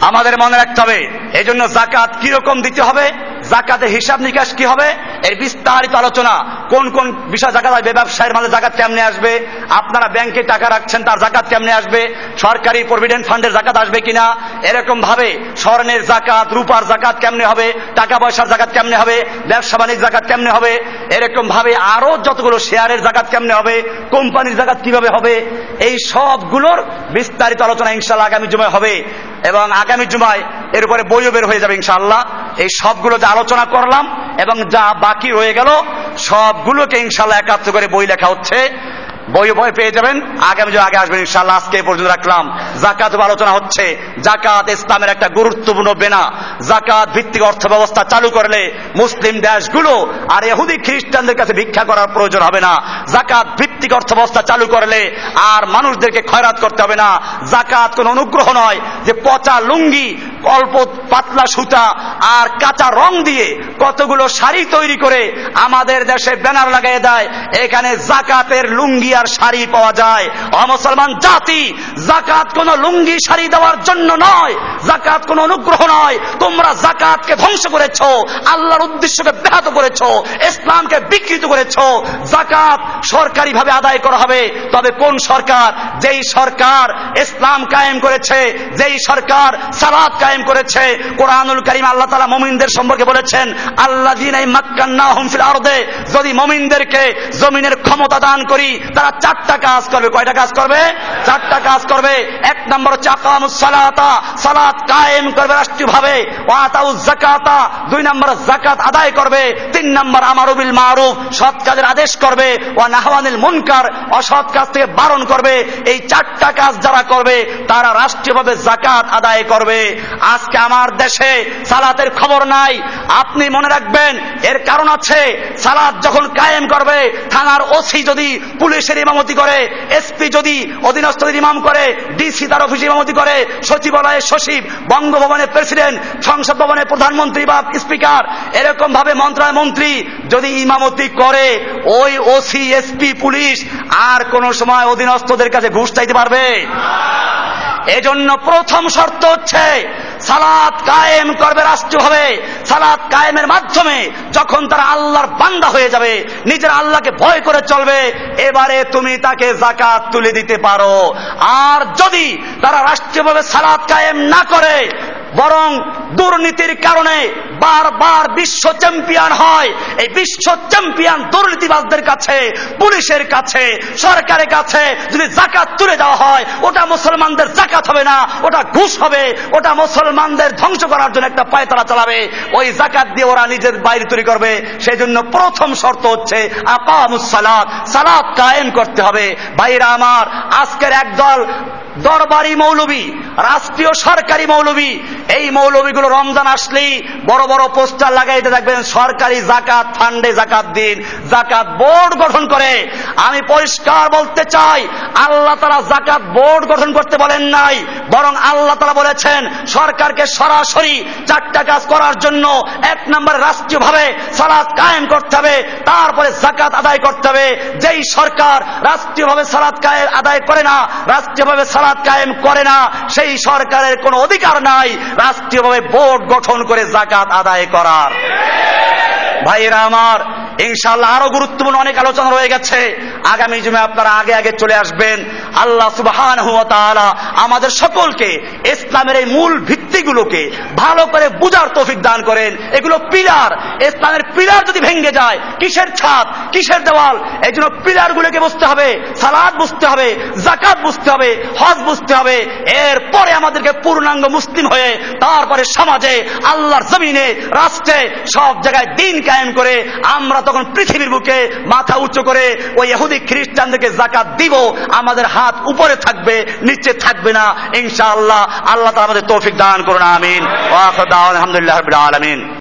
আমাদের মনে রাখতে হবে এই জন্য জাকাত কীরকম দিতে হবে? জাকাতের হিসাব নিকাশ কি হবে? এর বিস্তারিত আলোচনা, কোন কোন বিষয় জাকাত আসবে ব্যবসায়ের মাঝে জাকাত কেমনে আসবে, আপনারা ব্যাংকে টাকা রাখছেন, তার জাকাত কেমনে আসবে, সরকারি প্রভিডেন্ট ফান্ডের জাকাত আসবে কিনা, এরকম ভাবে স্বর্ণের জাকাত, রূপার জাকাত কেমনে হবে, টাকা পয়সার জাকাত কেমনে হবে, ব্যবসা বাণিজ্য জাকাত কেমনে হবে, এরকম ভাবে আরও যতগুলো শেয়ারের জাকাত কেমনে হবে, কোম্পানির জাকাত কীভাবে হবে, এই সবগুলোর বিস্তারিত আলোচনা ইনশাল্লাহ আগামী জুমায় হবে। এবং আগামী জুমায় এর উপরে বইও বের হয়ে যাবে ইনশাল্লাহ এই সবগুলো যে আলোচনা করলাম এবং যা বাকি রয়ে গেল, সবগুলোকে ইনশাল্লাহ একাত্র করে বই লেখা হচ্ছে। বই বই পেয়ে যাবেন। আগামী যে আগে আসবেন ইনশাল্লাহ আজকে পর্যন্ত রাখলাম। জাকাত আলোচনা হচ্ছে। জাকাত ইসলামের একটা গুরুত্বপূর্ণ বেনা। জাকাত ভিত্তিক অর্থ ব্যবস্থা চালু করলে মুসলিম দেশগুলো আর এহুদি খ্রিস্টানদের কাছে ভিক্ষা করার প্রয়োজন হবে না। জাকাত ভিত্তিক অর্থ ব্যবস্থা চালু করলে আর মানুষদেরকে খয়রাত করতে হবে না। জাকাত কোন অনুগ্রহ নয় যে পচা লুঙ্গি, অল্প পাতলা সুতা আর কাঁচা রং দিয়ে কতগুলো শাড়ি তৈরি করে আমাদের দেশে ব্যানার লাগাই দেয়। এখানে জাকাতের লুঙ্গি আর শাড়ি পাওয়া যায়। অমুসলমান জাতি, জাকাত কোন লুঙ্গি শাড়ি দেওয়ার জন্য নয়, জাকাত কোন অনুগ্রহ নয়। তোমরা জাকাতকে ধ্বংস করেছ, আল্লাহর উদ্দেশ্যকে ব্যাহত করেছ, ইসলামকে বিকৃত করেছ। জাকাত সরকারি ভাবে আদায় করা হবে। তবে কোন সরকার? যেই সরকার ইসলাম কায়েম করেছে, যেই সরকার সালাদ কায়েম করেছে। কোরআনুল করিম আল্লাহ তালা মমিনদের সম্পর্কে বলেছেন আল্লাহ দিন এই মাক্কান্না হুমফিল আরদে, যদি মমিনদেরকে জমিনের ক্ষমতা দান করি তারা চারটা কাজ করবে। কয়টা কাজ করবে? চারটা কাজ করবে। এক নম্বর সালাত। কায়েম করবে রাষ্ট্রীয়ভাবে। ওয়াতাউ জাকাতা দুই নম্বর জাকাত আদায় করবে। তিন নম্বর আমারুবিল মারুফ। সৎ কাজের আদেশ করবে। ওয়া নাহওয়ানিল মুনকার। অসৎ কাজ থেকে বারণ করবে। এই চারটা কাজ যারা করবে, তারা রাষ্ট্রীয়ভাবে জাকাত আদায় করবে। আজকে আমার দেশে সালাতের খবর নাই। আপনি মনে রাখবেন, এর কারণ আছে, সালাত যখন কায়েম করবে, থানার ওসি যদি পুলিশের ইমামতি করে। এসপি যদি অধীনস্থদের ইমাম করে, ডিসি তার অফিসে ইমামতি করে, সচিবালয়ের সচিব, বঙ্গভবনের প্রেসিডেন্ট, সংসদ ভবনের প্রধানমন্ত্রী বা স্পিকার, এরকম ভাবে মন্ত্রণালয় মন্ত্রী যদি ইমামতি করে, ওই ওসি, এসপি, পুলিশ আর কোন সময় অধীনস্থদের কাছে ঘুষ চাইতে পারবে? এজন্য প্রথম শর্ত হচ্ছে সালাদ কায়েম করবে রাষ্ট্রভাবে সালাদ কায়েমের মাধ্যমে যখন তারা আল্লাহর বান্দা হয়ে যাবে, নিজের আল্লাহকে ভয় করে চলবে, এবারে তুমি তাকে জাকাত তুলে দিতে পারো। আর যদি তারা রাষ্ট্রীয়ভাবে সালাত কায়েম না করে বরং দুর্নীতির কারণে বারবার বিশ্ব চ্যাম্পিয়ন হয়। এই বিশ্ব চ্যাম্পিয়ন দুর্নীতিবাজদের কাছে, পুলিশের কাছে, সরকারের কাছে যদি জাকাত তুলে দেওয়া হয়, ওটা মুসলমানদের জাকাত হবে না, ওটা ঘুষ হবে, ওটা মুসলমানদের ধ্বংস করার জন্য একটা পায়তারা চালাবে। ওই জাকাত দিয়ে ওরা নিজের বাইরে তৈরি করবে। সেই জন্য প্রথম শর্ত হচ্ছে আপা আকামুসালাত সালাত কায়েম করতে হবে। ভাইরা আমার, আজকের একদল দরবারি মৌলবী, রাষ্ট্রীয় সরকারি মৌলবী, এই মৌলবীগুলো রমজান আসলেই বড় বড় পোস্টার লাগাইতে থাকবেন, সরকারি জাকাত, ফান্ডে জাকাত দিন, জাকাত বোর্ড গঠন করে। আমি পরিষ্কার বলতে চাই, আল্লাহ তারা জাকাত বোর্ড গঠন করতে বলেন নাই, বরং আল্লাহ তারা বলেছেন, সরকারকে সরাসরি চারটা কাজ করার জন্য এক নম্বর রাষ্ট্রীয়ভাবে সালাদ কায়েম করতে হবে, তারপরে জাকাত আদায় করতে হবে। যেই সরকার রাষ্ট্রীয়ভাবে সালাদ কায়েম আদায় করে না, রাষ্ট্রীয়ভাবে সালাদ কায়েম করে না, সেই সরকারের কোনো অধিকার নাই। রাষ্ট্রীয়ভাবে বোর্ড গঠন করে জাকাত আদায় করার। ভাইয়েরা আমার ইনশাল্লাহ আরও গুরুত্বপূর্ণ অনেক আলোচনা রয়ে গেছে। আগামী জুমে আপনারা আগে আগে চলে আসবেন। আল্লাহ সুবহান আমাদের সকলকে ইসলামের এই মূল ভিত্তিগুলোকে ভালো করে বুঝার তৌফিক দান করেন। এগুলো পিলার। ইসলামের পিলার যদি ভেঙে যায়, কিসের ছাদ, কিসের দেওয়াল এই জন্য পিলার গুলোকে বুঝতে হবে, সালাদ বুঝতে হবে জাকাত বুঝতে হবে, হজ বুঝতে হবে। এরপরে আমাদেরকে পূর্ণাঙ্গ মুসলিম হয়ে তারপরে সমাজে, আল্লাহর জমিনে, রাষ্ট্রে, সব জায়গায় দিন কায়েম করে আমরা তখন পৃথিবীর বুকে মাথা উঁচু করে ওই এহুদি খ্রিস্টানদেরকে জাকাত দিব, আমাদের হাত উপরে থাকবে, নিচে থাকবে না। ইনশাআল্লাহ আল্লাহ তালা আমাদের তৌফিক দান করুন, আমিন। আলহামদুলিল্লাহ আলামিন।